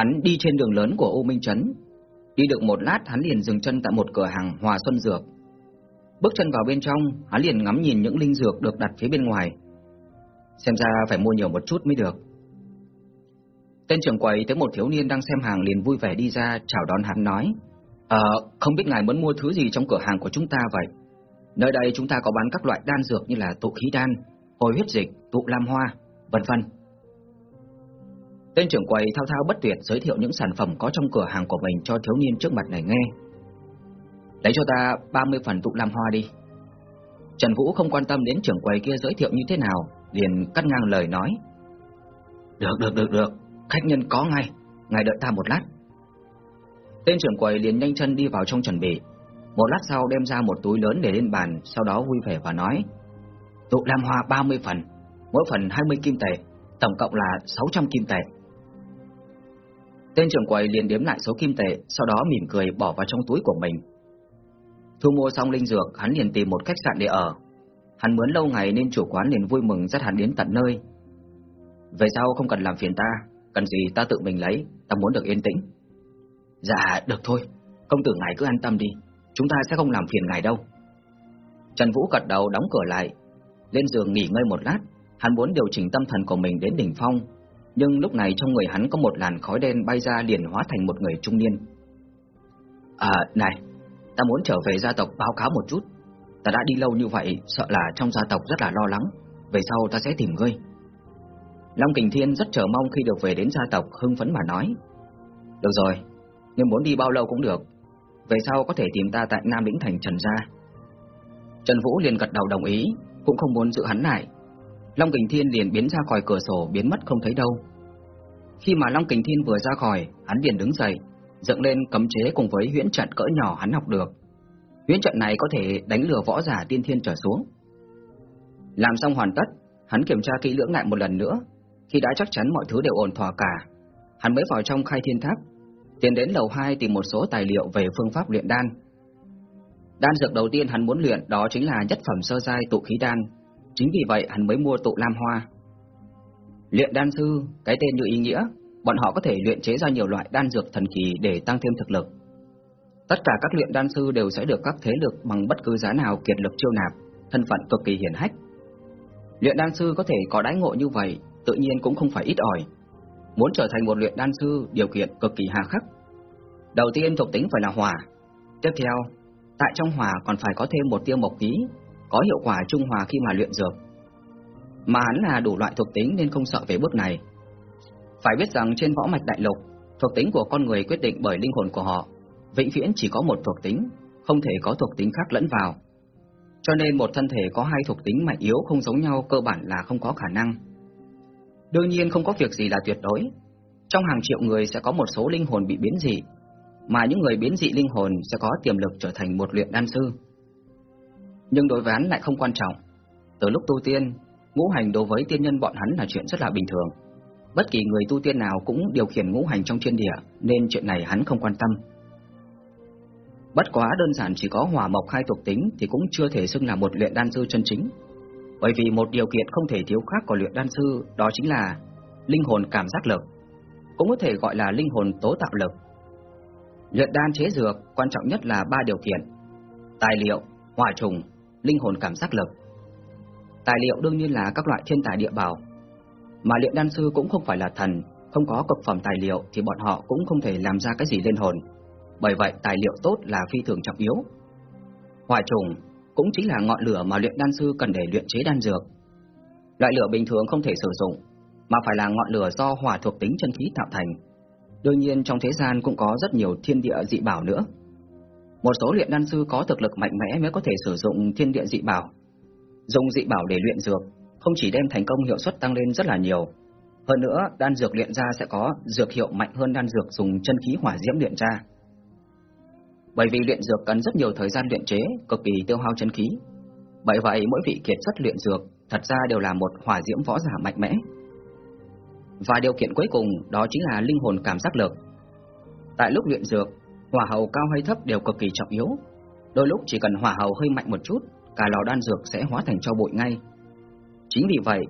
Hắn đi trên đường lớn của U Minh Trấn. Đi được một lát hắn liền dừng chân tại một cửa hàng Hòa Xuân Dược. Bước chân vào bên trong, hắn liền ngắm nhìn những linh dược được đặt phía bên ngoài. Xem ra phải mua nhiều một chút mới được. Tên trưởng quầy thấy một thiếu niên đang xem hàng liền vui vẻ đi ra chào đón hắn nói Ờ, không biết ngài muốn mua thứ gì trong cửa hàng của chúng ta vậy? Nơi đây chúng ta có bán các loại đan dược như là tụ khí đan, hồi huyết dịch, tụ lam hoa, vân vân. Tên trưởng quầy thao thao bất tuyệt giới thiệu những sản phẩm có trong cửa hàng của mình cho thiếu niên trước mặt này nghe. Lấy cho ta 30 phần tụ lam hoa đi. Trần Vũ không quan tâm đến trưởng quầy kia giới thiệu như thế nào, liền cắt ngang lời nói. Được, được, được, được, khách nhân có ngay, ngài đợi ta một lát. Tên trưởng quầy liền nhanh chân đi vào trong chuẩn bị. Một lát sau đem ra một túi lớn để lên bàn, sau đó vui vẻ và nói: "Tụ lam hoa 30 phần, mỗi phần 20 kim tệ, tổng cộng là 600 kim tệ." Tên trưởng quầy liền đếm lại số kim tệ, sau đó mỉm cười bỏ vào trong túi của mình. Thu mua xong linh dược, hắn liền tìm một khách sạn để ở. Hắn muốn lâu ngày nên chủ quán liền vui mừng dắt hắn đến tận nơi. Về sau không cần làm phiền ta, cần gì ta tự mình lấy, ta muốn được yên tĩnh. Dạ, được thôi, công tử ngài cứ an tâm đi, chúng ta sẽ không làm phiền ngài đâu. Trần Vũ gật đầu đóng cửa lại, lên giường nghỉ ngơi một lát, hắn muốn điều chỉnh tâm thần của mình đến đỉnh phong, nhưng lúc này trong người hắn có một làn khói đen bay ra liền hóa thành một người trung niên. À, này, ta muốn trở về gia tộc báo cáo một chút. Ta đã đi lâu như vậy, sợ là trong gia tộc rất là lo lắng, về sau ta sẽ tìm ngươi. Long Kình Thiên rất chờ mong khi được về đến gia tộc, hưng phấn mà nói. Được rồi, nhưng muốn đi bao lâu cũng được, về sau có thể tìm ta tại Nam Lĩnh Thành Trần Gia. Trần Vũ liền gật đầu đồng ý, cũng không muốn giữ hắn lại. Long Kình Thiên liền biến ra khỏi cửa sổ biến mất không thấy đâu. Khi mà Long Kình Thiên vừa ra khỏi, hắn liền đứng dậy, dựng lên cấm chế cùng với huyễn trận cỡ nhỏ hắn học được. Huyễn trận này có thể đánh lừa võ giả tiên thiên trở xuống. Làm xong hoàn tất, hắn kiểm tra kỹ lưỡng lại một lần nữa, khi đã chắc chắn mọi thứ đều ổn thỏa cả, hắn mới vào trong khai thiên tháp, tiến đến lầu 2 tìm một số tài liệu về phương pháp luyện đan. Đan dược đầu tiên hắn muốn luyện đó chính là nhất phẩm sơ giai tụ khí đan, chính vì vậy hắn mới mua tụ lam hoa. Luyện đan sư, cái tên như ý nghĩa, bọn họ có thể luyện chế ra nhiều loại đan dược thần kỳ để tăng thêm thực lực. Tất cả các luyện đan sư đều sẽ được các thế lực bằng bất cứ giá nào kiệt lực chiêu nạp, thân phận cực kỳ hiển hách. Luyện đan sư có thể có đãi ngộ như vậy, tự nhiên cũng không phải ít ỏi. Muốn trở thành một luyện đan sư, điều kiện cực kỳ hà khắc. Đầu tiên thuộc tính phải là hỏa. Tiếp theo, tại trong hỏa còn phải có thêm một tiêu mộc khí, có hiệu quả trung hòa khi mà luyện dược. Mà hắn là đủ loại thuộc tính nên không sợ về bước này. Phải biết rằng trên võ mạch đại lục, thuộc tính của con người quyết định bởi linh hồn của họ, vĩnh viễn chỉ có một thuộc tính, không thể có thuộc tính khác lẫn vào. Cho nên một thân thể có hai thuộc tính mạnh yếu không giống nhau cơ bản là không có khả năng. Đương nhiên không có việc gì là tuyệt đối. Trong hàng triệu người sẽ có một số linh hồn bị biến dị, mà những người biến dị linh hồn sẽ có tiềm lực trở thành một luyện đan sư. Nhưng đối với hắn lại không quan trọng. Từ lúc tu tiên, ngũ hành đối với tiên nhân bọn hắn là chuyện rất là bình thường. Bất kỳ người tu tiên nào cũng điều khiển ngũ hành trong thiên địa, nên chuyện này hắn không quan tâm. Bất quá đơn giản chỉ có hỏa mộc hai thuộc tính thì cũng chưa thể xưng là một luyện đan sư chân chính. Bởi vì một điều kiện không thể thiếu khác của luyện đan sư đó chính là linh hồn cảm giác lực, cũng có thể gọi là linh hồn tố tạo lực. Luyện đan chế dược quan trọng nhất là ba điều kiện: tài liệu, hỏa trùng, linh hồn cảm giác lực. Tài liệu đương nhiên là các loại thiên tài địa bảo, mà luyện đan sư cũng không phải là thần, không có cực phẩm tài liệu thì bọn họ cũng không thể làm ra cái gì lên hồn. Bởi vậy tài liệu tốt là phi thường trọng yếu. Hỏa trùng cũng chính là ngọn lửa mà luyện đan sư cần để luyện chế đan dược. Loại lửa bình thường không thể sử dụng, mà phải là ngọn lửa do hỏa thuộc tính chân khí tạo thành. Đương nhiên trong thế gian cũng có rất nhiều thiên địa dị bảo nữa. Một số luyện đan sư có thực lực mạnh mẽ mới có thể sử dụng thiên địa dị bảo. Dùng dị bảo để luyện dược, không chỉ đem thành công hiệu suất tăng lên rất là nhiều, hơn nữa đan dược luyện ra sẽ có dược hiệu mạnh hơn đan dược dùng chân khí hỏa diễm luyện ra. Bởi vì luyện dược cần rất nhiều thời gian luyện chế, cực kỳ tiêu hao chân khí. Bởi vậy mỗi vị kiệt xuất luyện dược thật ra đều là một hỏa diễm võ giả mạnh mẽ. Và điều kiện cuối cùng đó chính là linh hồn cảm giác lực. Tại lúc luyện dược, hỏa hầu cao hay thấp đều cực kỳ trọng yếu. Đôi lúc chỉ cần hỏa hầu hơi mạnh một chút, cả lò đan dược sẽ hóa thành cho bụi ngay. Chính vì vậy,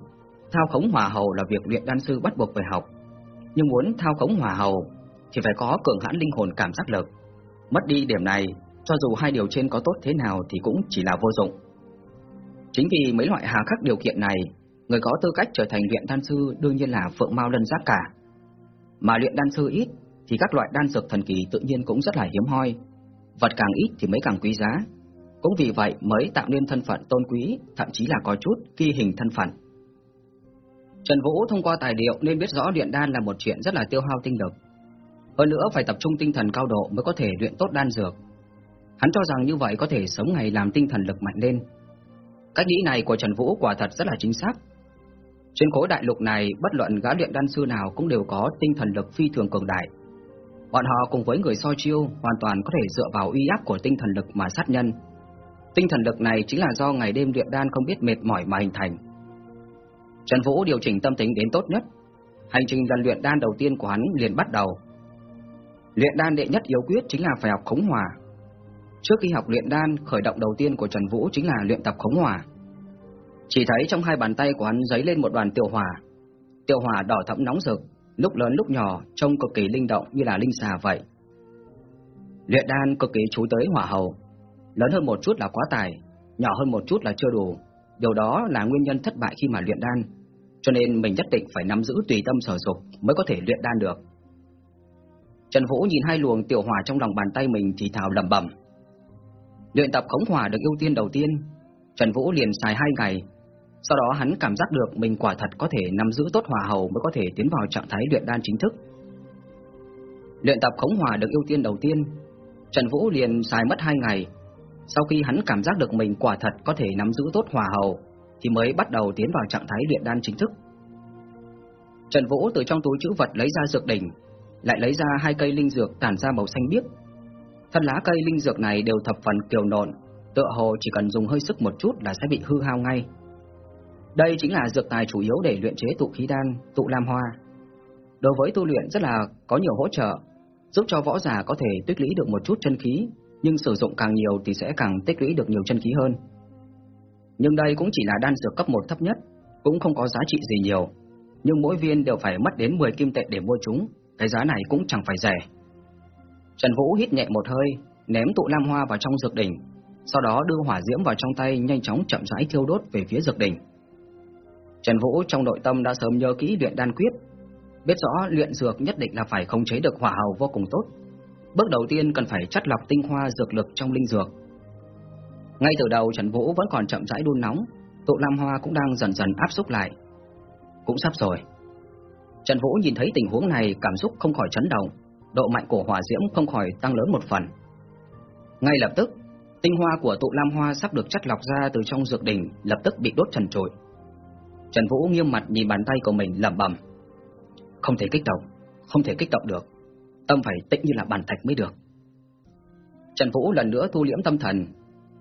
thao khống hỏa hầu là việc luyện đan sư bắt buộc phải học. nhưng muốn thao khống hỏa hầu thì phải có cường hãn linh hồn cảm giác lực. Mất đi điểm này, cho dù hai điều trên có tốt thế nào thì cũng chỉ là vô dụng. Chính vì mấy loại hà khắc điều kiện này, người có tư cách trở thành luyện đan sư đương nhiên là phượng mao lân giác cả. Mà luyện đan sư ít thì các loại đan dược thần kỳ tự nhiên cũng rất là hiếm hoi. Vật càng ít thì mới càng quý giá. Cũng vì vậy mới tạo nên thân phận tôn quý, thậm chí là có chút kỳ hình thân phận. Trần Vũ thông qua tài liệu nên biết rõ luyện đan là một chuyện rất là tiêu hao tinh lực. Hơn nữa phải tập trung tinh thần cao độ mới có thể luyện tốt đan dược. Hắn cho rằng như vậy có thể sống ngày làm tinh thần lực mạnh lên. Cách nghĩ này của Trần Vũ quả thật rất là chính xác. Trên khối đại lục này, bất luận gã luyện đan sư nào cũng đều có tinh thần lực phi thường cường đại. Bọn họ cùng với người so chiêu hoàn toàn có thể dựa vào uy áp của tinh thần lực mà sát nhân. Tinh thần lực này chính là do ngày đêm luyện đan không biết mệt mỏi mà hình thành. Trần Vũ điều chỉnh tâm tính đến tốt nhất. Hành trình lần luyện đan đầu tiên của hắn liền bắt đầu. Luyện đan đệ nhất yếu quyết chính là phải học khống hòa. Trước khi học luyện đan, khởi động đầu tiên của Trần Vũ chính là luyện tập khống hòa. Chỉ thấy trong hai bàn tay của hắn giấy lên một đoàn tiểu hỏa. Tiểu hỏa đỏ thẫm nóng rực, lúc lớn lúc nhỏ, trông cực kỳ linh động như là linh xà vậy. Luyện đan cực kỳ chú tới hỏa hầu, lớn hơn một chút là quá tài, nhỏ hơn một chút là chưa đủ. Điều đó là nguyên nhân thất bại khi mà luyện đan, cho nên mình nhất định phải nắm giữ tùy tâm sở dục mới có thể luyện đan được. Trần Vũ nhìn hai luồng tiểu hỏa trong lòng bàn tay mình thì thào lẩm bẩm. Luyện tập khống hỏa được ưu tiên đầu tiên, Trần Vũ liền xài hai ngày sau đó hắn cảm giác được mình quả thật có thể nắm giữ tốt hòa hầu mới có thể tiến vào trạng thái luyện đan chính thức. Luyện tập khống hòa được ưu tiên đầu tiên, Trần Vũ liền xài mất hai ngày. Sau khi hắn cảm giác được mình quả thật có thể nắm giữ tốt hòa hầu, thì mới bắt đầu tiến vào trạng thái luyện đan chính thức. Trần Vũ từ trong túi trữ vật lấy ra dược đỉnh, lại lấy ra hai cây linh dược tản ra màu xanh biếc. Thân lá cây linh dược này đều thập phần kiều nộn, tựa hồ chỉ cần dùng hơi sức một chút là sẽ bị hư hao ngay. Đây chính là dược tài chủ yếu để luyện chế tụ khí đan, tụ lam hoa. Đối với tu luyện rất là có nhiều hỗ trợ, giúp cho võ giả có thể tích lũy được một chút chân khí, nhưng sử dụng càng nhiều thì sẽ càng tích lũy được nhiều chân khí hơn. Nhưng đây cũng chỉ là đan dược cấp 1 thấp nhất, cũng không có giá trị gì nhiều, nhưng mỗi viên đều phải mất đến 10 kim tệ để mua chúng, cái giá này cũng chẳng phải rẻ. Trần Vũ hít nhẹ một hơi, ném tụ lam hoa vào trong dược đỉnh, sau đó đưa hỏa diễm vào trong tay nhanh chóng chậm rãi thiêu đốt về phía dược đỉnh. Trần Vũ trong nội tâm đã sớm nhớ kỹ luyện đan quyết, biết rõ luyện dược nhất định là phải khống chế được hỏa hầu vô cùng tốt. Bước đầu tiên cần phải chắt lọc tinh hoa dược lực trong linh dược. Ngay từ đầu Trần Vũ vẫn còn chậm rãi đun nóng, tụ lam hoa cũng đang dần dần áp xúc lại. Cũng sắp rồi. Trần Vũ nhìn thấy tình huống này cảm xúc không khỏi chấn động, độ mạnh của hỏa diễm không khỏi tăng lớn một phần. Ngay lập tức, tinh hoa của tụ lam hoa sắp được chắt lọc ra từ trong dược đỉnh lập tức bị đốt trần trụi. Trần Vũ nghiêm mặt nhìn bàn tay của mình lẩm bẩm. Không thể kích động, không thể kích động được. Tâm phải tĩnh như là bàn thạch mới được. Trần Vũ lần nữa thu liễm tâm thần,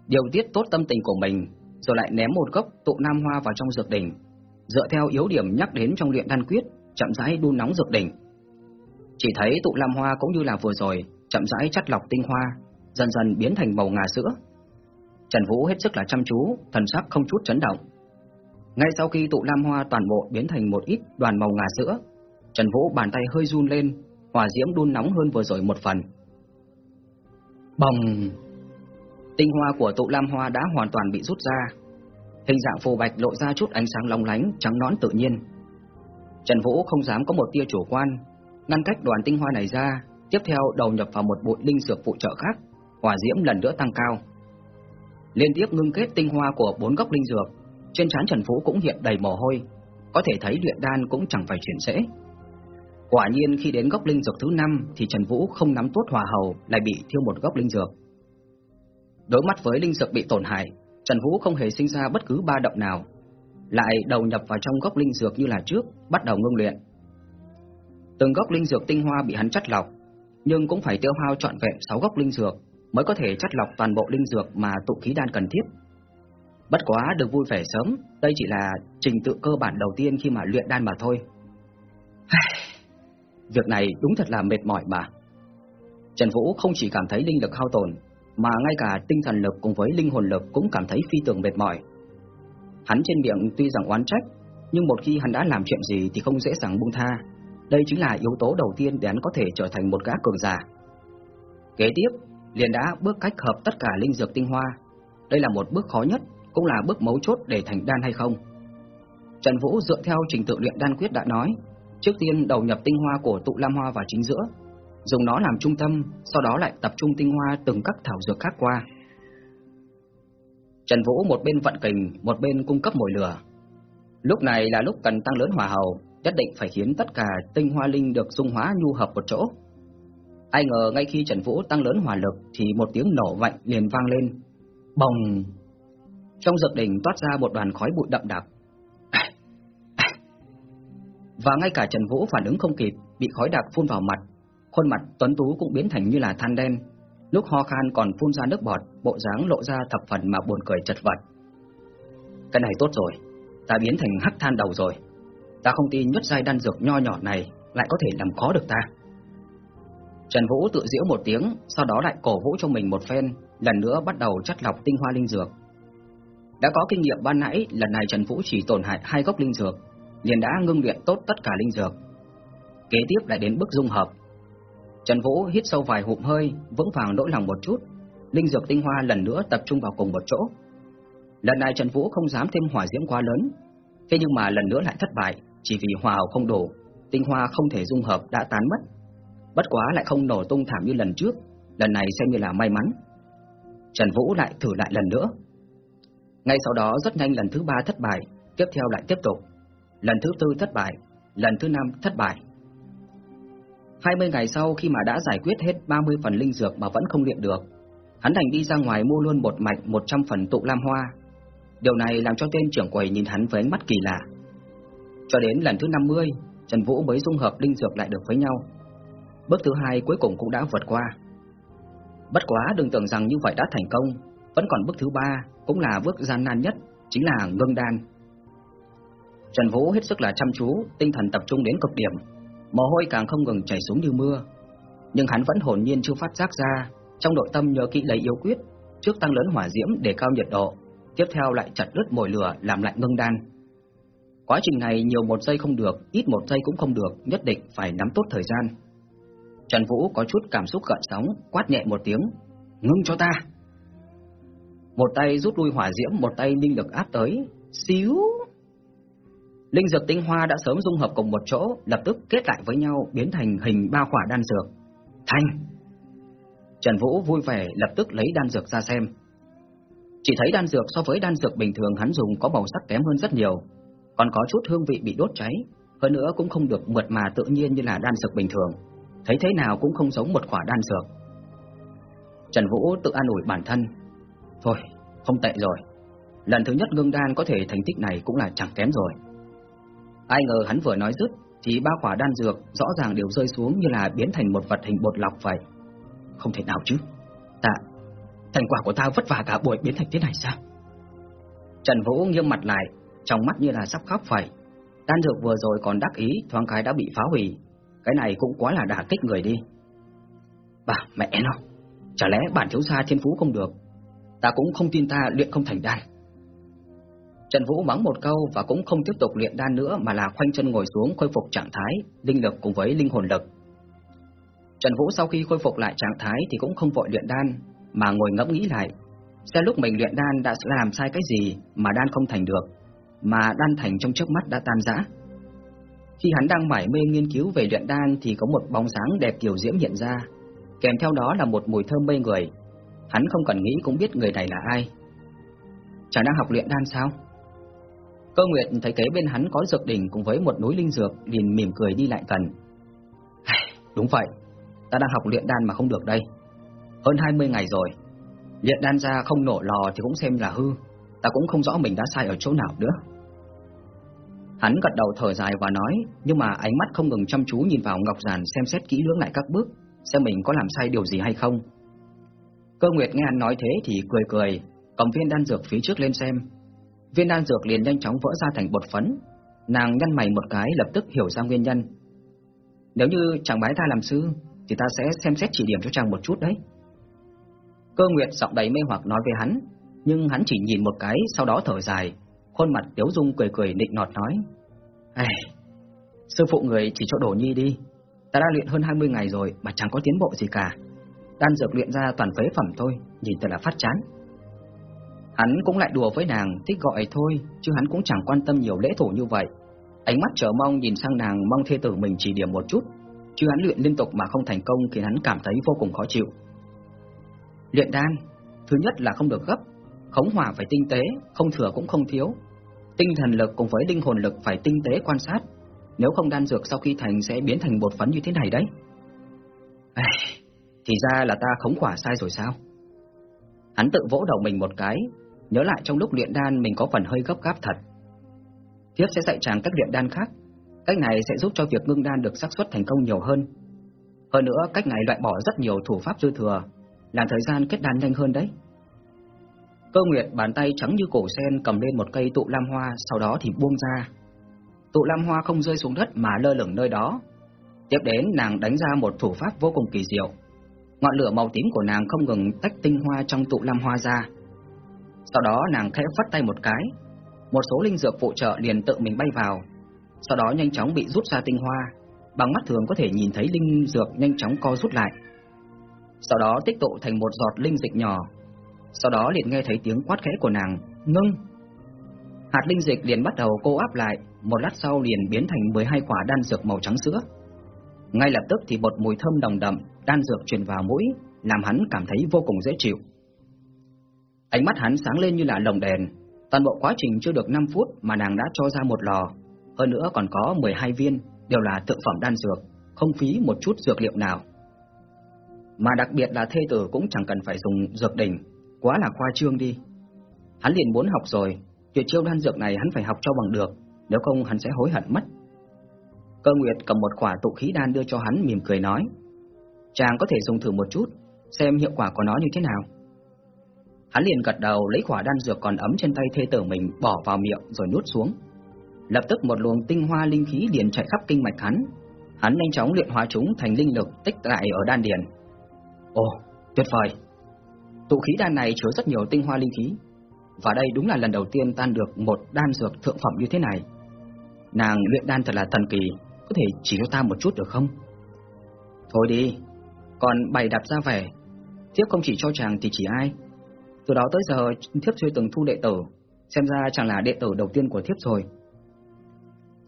điều tiết tốt tâm tình của mình, rồi lại ném một gốc tụ nam hoa vào trong dược đỉnh, dựa theo yếu điểm nhắc đến trong luyện đan quyết, chậm rãi đun nóng dược đỉnh. Chỉ thấy tụ nam hoa cũng như là vừa rồi, chậm rãi chắt lọc tinh hoa, dần dần biến thành màu ngà sữa. Trần Vũ hết sức là chăm chú, thần sắc không chút chấn động. Ngay sau khi tụ lam hoa toàn bộ biến thành một ít đoàn màu ngà sữa, Trần Vũ bàn tay hơi run lên, hỏa diễm đun nóng hơn vừa rồi một phần. Bồng! Tinh hoa của tụ lam hoa đã hoàn toàn bị rút ra. Hình dạng phù bạch lộ ra chút ánh sáng long lánh, trắng nõn tự nhiên. Trần Vũ không dám có một tia chủ quan, ngăn cách đoàn tinh hoa này ra, tiếp theo đầu nhập vào một bụi linh dược phụ trợ khác, hỏa diễm lần nữa tăng cao. Liên tiếp ngưng kết tinh hoa của bốn gốc linh dược, trên trán Trần Phú cũng hiện đầy mồ hôi, có thể thấy luyện đan cũng chẳng phải chuyện dễ. Quả nhiên khi đến gốc linh dược thứ năm thì Trần Vũ không nắm tốt hòa hầu lại bị thiêu một gốc linh dược. Đối mắt với linh dược bị tổn hại, Trần Vũ không hề sinh ra bất cứ ba động nào, lại đầu nhập vào trong gốc linh dược như là trước, bắt đầu ngưng luyện. Từng gốc linh dược tinh hoa bị hắn chất lọc, nhưng cũng phải tiêu hao trọn vẹn 6 gốc linh dược mới có thể chất lọc toàn bộ linh dược mà tụ khí đan cần thiết. Bất quá được vui vẻ sớm, đây chỉ là trình tự cơ bản đầu tiên khi mà luyện đan mà thôi. Việc này đúng thật là mệt mỏi mà. Trần Vũ không chỉ cảm thấy linh lực hao tổn, mà ngay cả tinh thần lực cùng với linh hồn lực cũng cảm thấy phi thường mệt mỏi. Hắn trên miệng tuy rằng oán trách, nhưng một khi hắn đã làm chuyện gì thì không dễ dàng buông tha. Đây chính là yếu tố đầu tiên để hắn có thể trở thành một gã cường giả. Kế tiếp, liền đã bước cách hợp tất cả linh dược tinh hoa. Đây là một bước khó nhất, cũng là bước mấu chốt để thành đan hay không. Trần Vũ dựa theo trình tự luyện đan quyết đã nói, trước tiên đầu nhập tinh hoa của tụ lam hoa vào chính giữa, dùng nó làm trung tâm, sau đó lại tập trung tinh hoa từng các thảo dược khác qua. Trần Vũ một bên vận kình, một bên cung cấp mồi lửa. Lúc này là lúc cần tăng lớn hỏa hầu, nhất định phải khiến tất cả tinh hoa linh được dung hóa nhu hợp một chỗ. Ai ngờ ngay khi Trần Vũ tăng lớn hỏa lực thì một tiếng nổ mạnh liền vang lên. Bồng! Trong dược đỉnh toát ra một đoàn khói bụi đậm đặc. Và ngay cả Trần Vũ phản ứng không kịp, bị khói đặc phun vào mặt, khuôn mặt tuấn tú cũng biến thành như là than đen, lúc ho khan còn phun ra nước bọt, bộ dáng lộ ra thập phần mà buồn cười chật vật. Cái này tốt rồi, ta biến thành hắc than đầu rồi. Ta không tin nhất giai đan dược nho nhỏ này lại có thể làm khó được ta. Trần Vũ tự giễu một tiếng, sau đó lại cổ vũ cho mình một phen, lần nữa bắt đầu chất lọc tinh hoa linh dược. Đã có kinh nghiệm ban nãy, lần này Trần Vũ chỉ tổn hại hai gốc linh dược, liền đã ngưng luyện tốt tất cả linh dược. Kế tiếp lại đến bước dung hợp. Trần Vũ hít sâu vài hụm hơi, vững vàng nỗi lòng một chút, linh dược tinh hoa lần nữa tập trung vào cùng một chỗ. Lần này Trần Vũ không dám thêm hỏa diễm quá lớn, thế nhưng mà lần nữa lại thất bại, chỉ vì hòa hào không đủ, tinh hoa không thể dung hợp đã tán mất. Bất quá lại không nổ tung thảm như lần trước, lần này xem như là may mắn. Trần Vũ lại thử lại lần nữa. Ngay sau đó rất nhanh lần thứ ba thất bại, tiếp theo lại tiếp tục. Lần thứ tư thất bại, lần thứ năm thất bại. 20 ngày sau khi mà đã giải quyết hết 30 phần linh dược mà vẫn không luyện được, hắn đành đi ra ngoài mua luôn một mạch 100 phần tụ lam hoa. Điều này làm cho tên trưởng quầy nhìn hắn với ánh mắt kỳ lạ. Cho đến lần thứ 50, Trần Vũ mới dung hợp linh dược lại được với nhau. Bước thứ hai cuối cùng cũng đã vượt qua. Bất quá đừng tưởng rằng như vậy đã thành công, vẫn còn bước thứ ba, cũng là bước gian nan nhất, chính là ngưng đan. Trần Vũ hết sức là chăm chú, tinh thần tập trung đến cực điểm, mồ hôi càng không ngừng chảy xuống như mưa. Nhưng hắn vẫn hồn nhiên chưa phát giác ra, trong nội tâm nhớ kỹ lấy yếu quyết, trước tăng lớn hỏa diễm để cao nhiệt độ, tiếp theo lại chặt đứt mồi lửa làm lạnh ngưng đan. Quá trình này nhiều một giây không được, ít một giây cũng không được, nhất định phải nắm tốt thời gian. Trần Vũ có chút cảm xúc gợn sóng, quát nhẹ một tiếng, ngưng cho ta. Một tay rút lui hỏa diễm, một tay linh lực áp tới, xíu. Linh dược tinh hoa đã sớm dung hợp cùng một chỗ, lập tức kết lại với nhau, biến thành hình ba quả đan dược. Thành! Trần Vũ vui vẻ lập tức lấy đan dược ra xem. Chỉ thấy đan dược so với đan dược bình thường hắn dùng có màu sắc kém hơn rất nhiều, còn có chút hương vị bị đốt cháy, hơn nữa cũng không được mượt mà tự nhiên như là đan dược bình thường, thấy thế nào cũng không giống một quả đan dược. Trần Vũ tự an ủi bản thân, thôi, không tệ rồi, lần thứ nhất ngưng đan có thể thành tích này cũng là chẳng kém rồi. Ai ngờ hắn vừa nói dứt, thì ba quả đan dược rõ ràng đều rơi xuống như là biến thành một vật hình bột lọc vậy. Không thể nào chứ, ta, thành quả của ta vất vả cả buổi biến thành thế này sao? Trần Vũ nghiêm mặt lại, trong mắt như là sắp khóc vậy. Đan dược vừa rồi còn đắc ý, thoáng cái đã bị phá hủy. Cái này cũng quá là đả kích người đi. Bà, mẹ nó, chả lẽ bản thiếu gia thiên phú không được? Ta cũng không tin ta luyện không thành đan. Trần Vũ mắng một câu và cũng không tiếp tục luyện đan nữa mà là khoanh chân ngồi xuống khôi phục trạng thái, linh lực cùng với linh hồn lực. Trần Vũ sau khi khôi phục lại trạng thái thì cũng không vội luyện đan, mà ngồi ngẫm nghĩ lại, xem lúc mình luyện đan đã làm sai cái gì mà đan không thành được mà đan thành trong chớp mắt đã tan rã. Khi hắn đang mải mê nghiên cứu về luyện đan thì có một bóng sáng đẹp kiểu diễm hiện ra, kèm theo đó là một mùi thơm mê người. Hắn không cần nghĩ cũng biết người này là ai. Chàng đang học luyện đan sao? Cơ Nguyệt thấy kế bên hắn có dược đỉnh cùng với một núi linh dược liền mỉm cười đi lại gần. Đúng vậy, ta đang học luyện đan mà không được đây. Hơn 20 ngày rồi, luyện đan ra không nổ lò thì cũng xem là hư ta cũng không rõ mình đã sai ở chỗ nào nữa. Hắn gật đầu thở dài và nói, nhưng mà ánh mắt không ngừng chăm chú nhìn vào Ngọc Giản xem xét kỹ lưỡng lại các bước, xem mình có làm sai điều gì hay không. Cơ Nguyệt nghe hắn nói thế thì cười cười, cầm viên đan dược phía trước lên xem. Viên đan dược liền nhanh chóng vỡ ra thành bột phấn, nàng nhăn mày một cái lập tức hiểu ra nguyên nhân. Nếu như chàng bái ta làm sư, thì ta sẽ xem xét chỉ điểm cho chàng một chút đấy. Cơ Nguyệt giọng đầy mê hoặc nói với hắn, nhưng hắn chỉ nhìn một cái sau đó thở dài, khuôn mặt Tiếu Dung cười cười nịnh nọt nói: "Ai, Sư phụ người chỉ cho đổ nhi đi. Ta đã luyện hơn 20 ngày rồi mà chẳng có tiến bộ gì cả. Đan dược luyện ra toàn phế phẩm thôi, nhìn thật là phát chán. Hắn cũng lại đùa với nàng, thích gọi thôi, chứ hắn cũng chẳng quan tâm nhiều lễ thủ như vậy. Ánh mắt chờ mong nhìn sang nàng mong thê tử mình chỉ điểm một chút, chứ hắn luyện liên tục mà không thành công khiến hắn cảm thấy vô cùng khó chịu. Luyện đan, thứ nhất là không được gấp, khống hỏa phải tinh tế, không thừa cũng không thiếu. Tinh thần lực cùng với linh hồn lực phải tinh tế quan sát, nếu không đan dược sau khi thành sẽ biến thành bột phấn như thế này đấy. Ai, thì ra là ta khống khỏa sai rồi sao? Hắn tự vỗ đầu mình một cái, nhớ lại trong lúc luyện đan mình có phần hơi gấp gáp thật. Tiếp sẽ dạy chàng cách luyện đan khác, cách này sẽ giúp cho việc ngưng đan được xác suất thành công nhiều hơn. Hơn nữa, cách này loại bỏ rất nhiều thủ pháp dư thừa, làm thời gian kết đan nhanh hơn đấy. Cơ Nguyệt bàn tay trắng như cổ sen cầm lên một cây tụ lam hoa, sau đó thì buông ra. Tụ lam hoa không rơi xuống đất mà lơ lửng nơi đó. Tiếp đến nàng đánh ra một thủ pháp vô cùng kỳ diệu. Ngọn lửa màu tím của nàng không ngừng tách tinh hoa trong tụ lam hoa ra. Sau đó nàng khẽ phất tay một cái, một số linh dược phụ trợ liền tự mình bay vào. Sau đó nhanh chóng bị rút ra tinh hoa, bằng mắt thường có thể nhìn thấy linh dược nhanh chóng co rút lại. Sau đó tích tụ thành một giọt linh dịch nhỏ. Sau đó liền nghe thấy tiếng quát khẽ của nàng, ngưng. Hạt linh dịch liền bắt đầu cô áp lại, một lát sau liền biến thành 12 quả đan dược màu trắng sữa. Ngay lập tức thì một mùi thơm đồng đậm, đan dược truyền vào mũi, làm hắn cảm thấy vô cùng dễ chịu. Ánh mắt hắn sáng lên như là lồng đèn, toàn bộ quá trình chưa được 5 phút mà nàng đã cho ra một lò, hơn nữa còn có 12 viên, đều là tự phẩm đan dược, không phí một chút dược liệu nào. Mà đặc biệt là thê tử cũng chẳng cần phải dùng dược đỉnh, quá là khoa trương đi. Hắn liền muốn học rồi, tuyệt chiêu đan dược này hắn phải học cho bằng được, nếu không hắn sẽ hối hận mất. Cơ Nguyệt cầm một quả tụ khí đan đưa cho hắn mỉm cười nói, chàng có thể dùng thử một chút, xem hiệu quả của nó như thế nào. Hắn liền gật đầu lấy quả đan dược còn ấm trên tay thê tử mình bỏ vào miệng rồi nuốt xuống. Lập tức một luồng tinh hoa linh khí liền chạy khắp kinh mạch hắn. Hắn nhanh chóng luyện hóa chúng thành linh lực tích lại ở đan điền. Ồ, tuyệt vời! Tụ khí đan này chứa rất nhiều tinh hoa linh khí, và đây đúng là lần đầu tiên tan được một đan dược thượng phẩm như thế này. Nàng luyện đan thật là thần kỳ, có thể chỉ cho ta một chút được không? Thôi đi, còn bày đặt ra vẻ, thiếp không chỉ cho chàng thì chỉ ai. Từ đó tới giờ thiếp chưa từng thu đệ tử, xem ra chàng là đệ tử đầu tiên của thiếp rồi.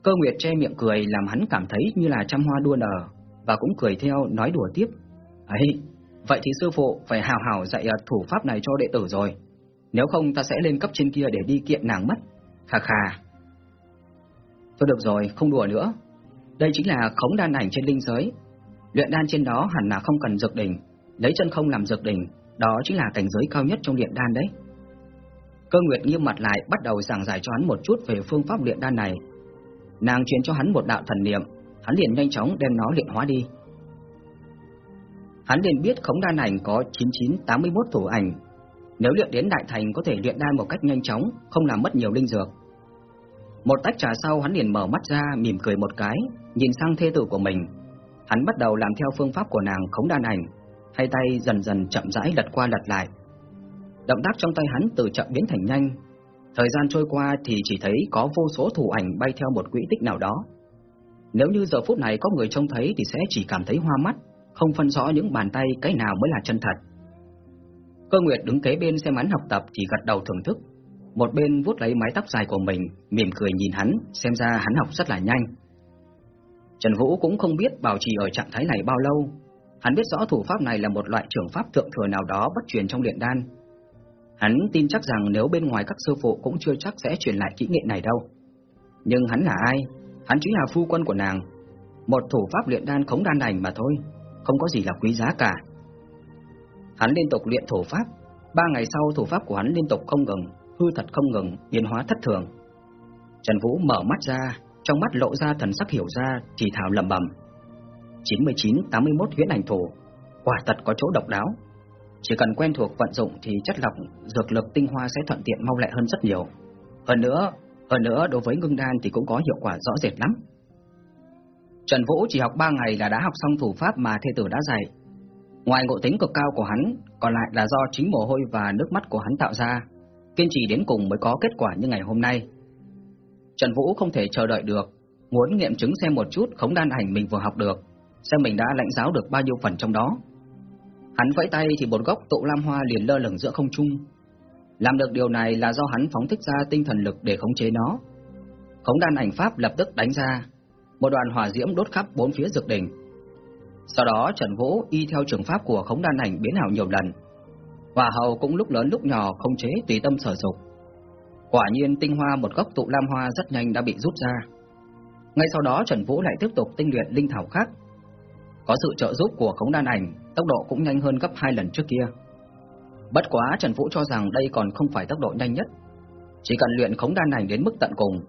Cơ Nguyệt che miệng cười làm hắn cảm thấy như là trăm hoa đua nở, và cũng cười theo nói đùa tiếp. Ấy, vậy thì sư phụ phải hào hào dạy à, thủ pháp này cho đệ tử rồi. Nếu không ta sẽ lên cấp trên kia để đi kiện nàng mất. Khà khà. Thôi được rồi, không đùa nữa. Đây chính là khống đan ảnh trên linh giới. Luyện đan trên đó hẳn là không cần dược đỉnh, lấy chân không làm dược đỉnh, đó chính là cảnh giới cao nhất trong luyện đan đấy. Cơ Nguyệt nghiêm mặt lại bắt đầu giảng giải cho hắn một chút về phương pháp luyện đan này. Nàng truyền cho hắn một đạo thần niệm, hắn liền nhanh chóng đem nó luyện hóa đi. Hắn liền biết khống đan ảnh có 9981 thủ ảnh, nếu luyện đến đại thành có thể luyện đan một cách nhanh chóng, không làm mất nhiều linh dược. Một tách trà sau hắn liền mở mắt ra, mỉm cười một cái, nhìn sang thê tử của mình. Hắn bắt đầu làm theo phương pháp của nàng khống đan ảnh, hai tay dần dần chậm rãi lật qua lật lại. Động tác trong tay hắn từ chậm biến thành nhanh. Thời gian trôi qua thì chỉ thấy có vô số thủ ảnh bay theo một quỹ tích nào đó. Nếu như giờ phút này có người trông thấy thì sẽ chỉ cảm thấy hoa mắt, không phân rõ những bàn tay cái nào mới là chân thật. Cơ Nguyệt đứng kế bên xem hắn học tập thì gật đầu thưởng thức. Một bên vuốt lấy mái tóc dài của mình, mỉm cười nhìn hắn, xem ra hắn học rất là nhanh. Trần Vũ cũng không biết bảo trì ở trạng thái này bao lâu. Hắn biết rõ thủ pháp này là một loại trưởng pháp thượng thừa nào đó bất truyền trong luyện đan. Hắn tin chắc rằng nếu bên ngoài các sư phụ cũng chưa chắc sẽ truyền lại kỹ nghệ này đâu. Nhưng hắn là ai? Hắn chính là phu quân của nàng. Một thủ pháp luyện đan khống đan đành mà thôi, không có gì là quý giá cả. Hắn liên tục luyện thủ pháp, ba ngày sau thủ pháp của hắn liên tục không ngừng, hư thật không ngừng, biến hóa thất thường. Trần Vũ mở mắt ra, trong mắt lộ ra thần sắc hiểu ra, chỉ thảo lẩm bẩm. 99-81 huyễn ảnh thủ, quả thật có chỗ độc đáo. Chỉ cần quen thuộc vận dụng thì chất lọc dược lực tinh hoa sẽ thuận tiện mau lẹ hơn rất nhiều. Hơn nữa, hơn nữa đối với ngưng đan thì cũng có hiệu quả rõ rệt lắm. Trần Vũ chỉ học 3 ngày là đã học xong thủ pháp mà thê tử đã dạy, Ngoài ngộ tính cực cao của hắn, còn lại là do chính mồ hôi và nước mắt của hắn tạo ra, kiên trì đến cùng mới có kết quả như ngày hôm nay. Trần Vũ không thể chờ đợi được, muốn nghiệm chứng xem một chút khống đan ảnh mình vừa học được, xem mình đã lãnh giáo được bao nhiêu phần trong đó. Hắn vẫy tay thì một gốc tụ lam hoa liền lơ lửng giữa không trung. Làm được điều này là do hắn phóng thích ra tinh thần lực để khống chế nó. Khống đan ảnh pháp lập tức đánh ra, một đoàn hỏa diễm đốt khắp bốn phía dược đỉnh. Sau đó Trần Vũ y theo trường pháp của khống đan ảnh biến ảo nhiều lần. Hòa hầu cũng lúc lớn lúc nhỏ không chế tùy tâm sở dục. Quả nhiên tinh hoa một gốc tụ lam hoa rất nhanh đã bị rút ra. Ngay sau đó Trần Vũ lại tiếp tục tinh luyện linh thảo khác. Có sự trợ giúp của khống đan ảnh, tốc độ cũng nhanh hơn gấp hai lần trước kia. Bất quá Trần Vũ cho rằng đây còn không phải tốc độ nhanh nhất. Chỉ cần luyện khống đan ảnh đến mức tận cùng,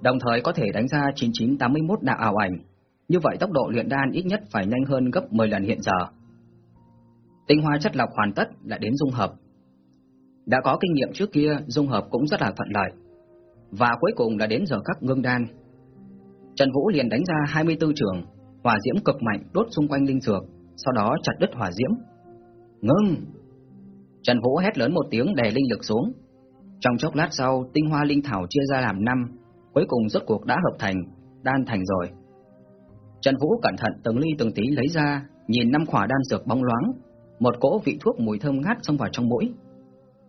đồng thời có thể đánh ra 9981 đạo ảo ảnh, như vậy tốc độ luyện đan ít nhất phải nhanh hơn gấp 10 lần hiện giờ. Tinh hoa chất lọc hoàn tất lại đến dung hợp. Đã có kinh nghiệm trước kia, dung hợp cũng rất là thuận lợi. Và cuối cùng là đến giờ các ngưng đan. Trần Vũ liền đánh ra 24 trường, hỏa diễm cực mạnh đốt xung quanh linh dược, sau đó chặt đứt hỏa diễm. Ngưng! Trần Vũ hét lớn một tiếng đè linh lực xuống. Trong chốc lát sau, tinh hoa linh thảo chia ra làm năm, cuối cùng rốt cuộc đã hợp thành, đan thành rồi. Trần Vũ cẩn thận từng ly từng tí lấy ra, nhìn năm khỏa đan dược bóng loáng, một cỗ vị thuốc mùi thơm ngát xông vào trong mũi.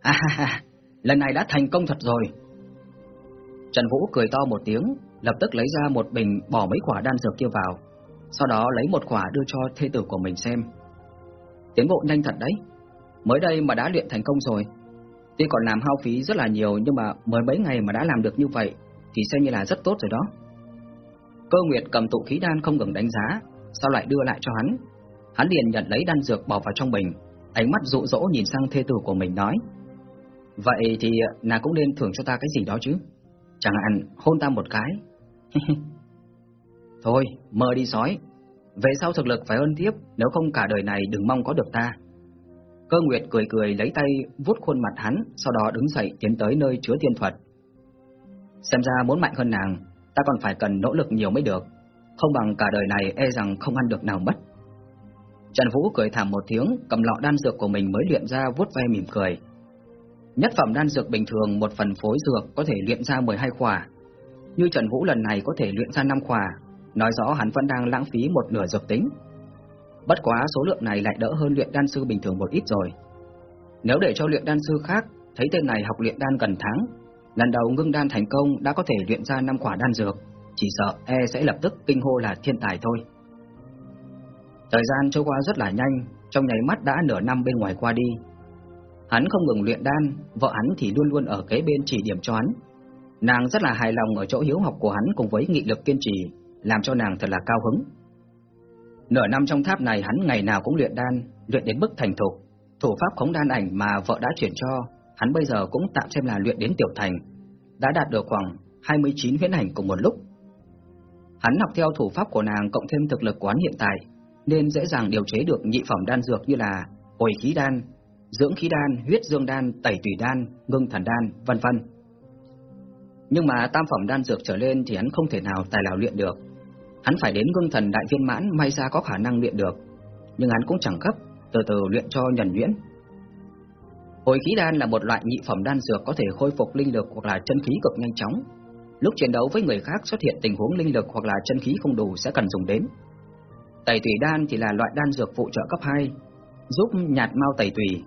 À ha ha, lần này đã thành công thật rồi. Trần Vũ cười to một tiếng, lập tức lấy ra một bình bỏ mấy quả đan dược kia vào, sau đó lấy một quả đưa cho thê tử của mình xem. Tiến bộ nhanh thật đấy, mới đây mà đã luyện thành công rồi. Tuy còn làm hao phí rất là nhiều nhưng mà mới mấy ngày mà đã làm được như vậy thì xem như là rất tốt rồi đó. Cơ Nguyệt cầm tụ khí đan không ngừng đánh giá, sau lại đưa lại cho hắn. Hắn liền nhận lấy đan dược bỏ vào trong bình, ánh mắt dụ dỗ nhìn sang thê tử của mình nói: "Vậy thì nàng cũng nên thưởng cho ta cái gì đó chứ? Chẳng hạn hôn ta một cái." Thôi, mơ đi sói. Về sau thực lực phải ơn tiếp, nếu không cả đời này đừng mong có được ta. Cơ Nguyệt cười cười lấy tay vuốt khuôn mặt hắn, sau đó đứng dậy tiến tới nơi chứa tiên thuật. Xem ra muốn mạnh hơn nàng, ta còn phải cần nỗ lực nhiều mới được, không bằng cả đời này e rằng không ăn được nào mất. Trần Vũ cười thảm một tiếng, cầm lọ đan dược của mình mới luyện ra vuốt ve mỉm cười. Nhất phẩm đan dược bình thường một phần phối dược có thể luyện ra 12 khỏa, như Trần Vũ lần này có thể luyện ra 5 khỏa, nói rõ hắn vẫn đang lãng phí một nửa dược tính. Bất quá số lượng này lại đỡ hơn luyện đan sư bình thường một ít rồi. Nếu để cho luyện đan sư khác thấy tên này học luyện đan gần tháng, lần đầu ngưng đan thành công đã có thể luyện ra năm quả đan dược, chỉ sợ e sẽ lập tức kinh hô là thiên tài thôi. Thời gian trôi qua rất là nhanh, trong nháy mắt đã nửa năm bên ngoài qua đi. Hắn không ngừng luyện đan, vợ hắn thì luôn luôn ở kế bên chỉ điểm cho hắn. Nàng rất là hài lòng ở chỗ hiếu học của hắn cùng với nghị lực kiên trì, làm cho nàng thật là cao hứng. Nửa năm trong tháp này hắn ngày nào cũng luyện đan, luyện đến mức thành thục. Thủ pháp khống đan ảnh mà vợ đã chuyển cho, hắn bây giờ cũng tạm xem là luyện đến tiểu thành, đã đạt được khoảng 29 huyễn ảnh cùng một lúc. Hắn học theo thủ pháp của nàng cộng thêm thực lực của hắn hiện tại, nên dễ dàng điều chế được nhị phẩm đan dược như là hồi khí đan, dưỡng khí đan, huyết dương đan, tẩy tủy đan, ngưng thần đan, vân vân. Nhưng mà tam phẩm đan dược trở lên thì hắn không thể nào tài nào luyện được. Hắn phải đến ngưng thần đại viên mãn may ra có khả năng luyện được, nhưng hắn cũng chẳng gấp, từ từ luyện cho nhuần nhuyễn. Hồi khí đan là một loại nhị phẩm đan dược có thể khôi phục linh lực hoặc là chân khí cực nhanh chóng. Lúc chiến đấu với người khác xuất hiện tình huống linh lực hoặc là chân khí không đủ sẽ cần dùng đến. Tẩy tùy đan thì là loại đan dược phụ trợ cấp 2, giúp nhạt mau tẩy tùy,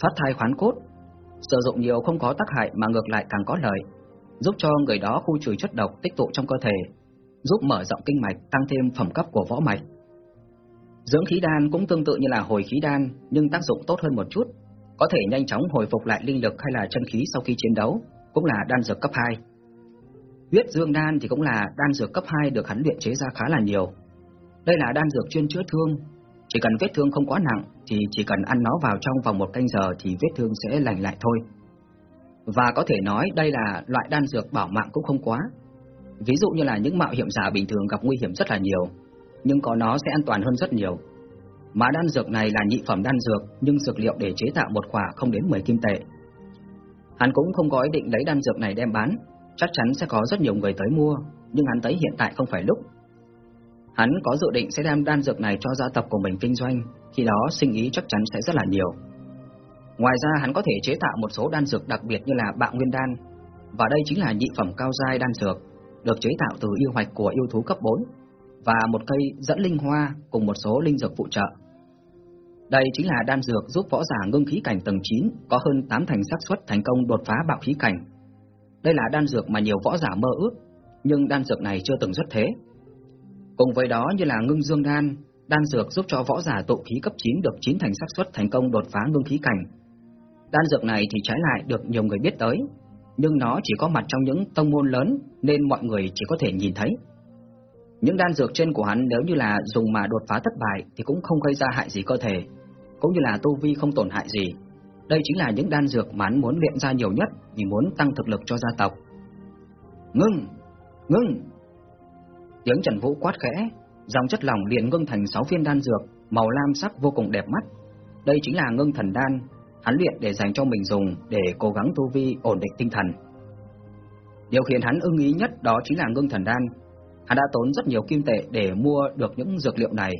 thoát thai khoán cốt. Sử dụng nhiều không có tác hại mà ngược lại càng có lợi, giúp cho người đó khu trừ chất độc tích tụ trong cơ thể, giúp mở rộng kinh mạch, tăng thêm phẩm cấp của võ mạch. Dưỡng khí đan cũng tương tự như là hồi khí đan, nhưng tác dụng tốt hơn một chút, có thể nhanh chóng hồi phục lại linh lực hay là chân khí sau khi chiến đấu, cũng là đan dược cấp 2. Huyết dương đan thì cũng là đan dược cấp 2 được hắn luyện chế ra khá là nhiều. Đây là đan dược chuyên chữa thương, chỉ cần vết thương không quá nặng thì chỉ cần ăn nó vào trong vòng một canh giờ thì vết thương sẽ lành lại thôi. Và có thể nói đây là loại đan dược bảo mạng cũng không quá. Ví dụ như là những mạo hiểm giả bình thường gặp nguy hiểm rất là nhiều, nhưng có nó sẽ an toàn hơn rất nhiều. Mà đan dược này là nhị phẩm đan dược, nhưng dược liệu để chế tạo một quả không đến 10 kim tệ. Hắn cũng không có ý định lấy đan dược này đem bán, chắc chắn sẽ có rất nhiều người tới mua, nhưng hắn thấy hiện tại không phải lúc. Hắn có dự định sẽ đem đan dược này cho gia tộc của mình kinh doanh, khi đó sinh ý chắc chắn sẽ rất là nhiều. Ngoài ra hắn có thể chế tạo một số đan dược đặc biệt như là bạo nguyên đan, và đây chính là nhị phẩm cao giai đan dược, được chế tạo từ yêu hoạch của yêu thú cấp 4 và một cây dẫn linh hoa cùng một số linh dược phụ trợ. Đây chính là đan dược giúp võ giả ngưng khí cảnh tầng 9 có hơn 8 thành xác suất thành công đột phá bạo khí cảnh. Đây là đan dược mà nhiều võ giả mơ ước, nhưng đan dược này chưa từng xuất thế. Cùng với đó như là ngưng dương đan, đan dược giúp cho võ giả tụ khí cấp 9 được 9 thành xác suất thành công đột phá ngưng khí cảnh. Đan dược này thì trái lại được nhiều người biết tới, nhưng nó chỉ có mặt trong những tông môn lớn nên mọi người chỉ có thể nhìn thấy. Những đan dược trên của hắn nếu như là dùng mà đột phá thất bại thì cũng không gây ra hại gì cơ thể, cũng như là tu vi không tổn hại gì. Đây chính là những đan dược mà hắn muốn luyện ra nhiều nhất vì muốn tăng thực lực cho gia tộc. Ngưng! Ngưng! Tiếng Trần Vũ quát khẽ, dòng chất lỏng liền ngưng thành 6 viên đan dược, màu lam sắc vô cùng đẹp mắt. Đây chính là ngưng thần đan, hắn luyện để dành cho mình dùng để cố gắng tu vi ổn định tinh thần. Điều khiến hắn ưng ý nhất đó chính là ngưng thần đan. Hắn đã tốn rất nhiều kim tệ để mua được những dược liệu này,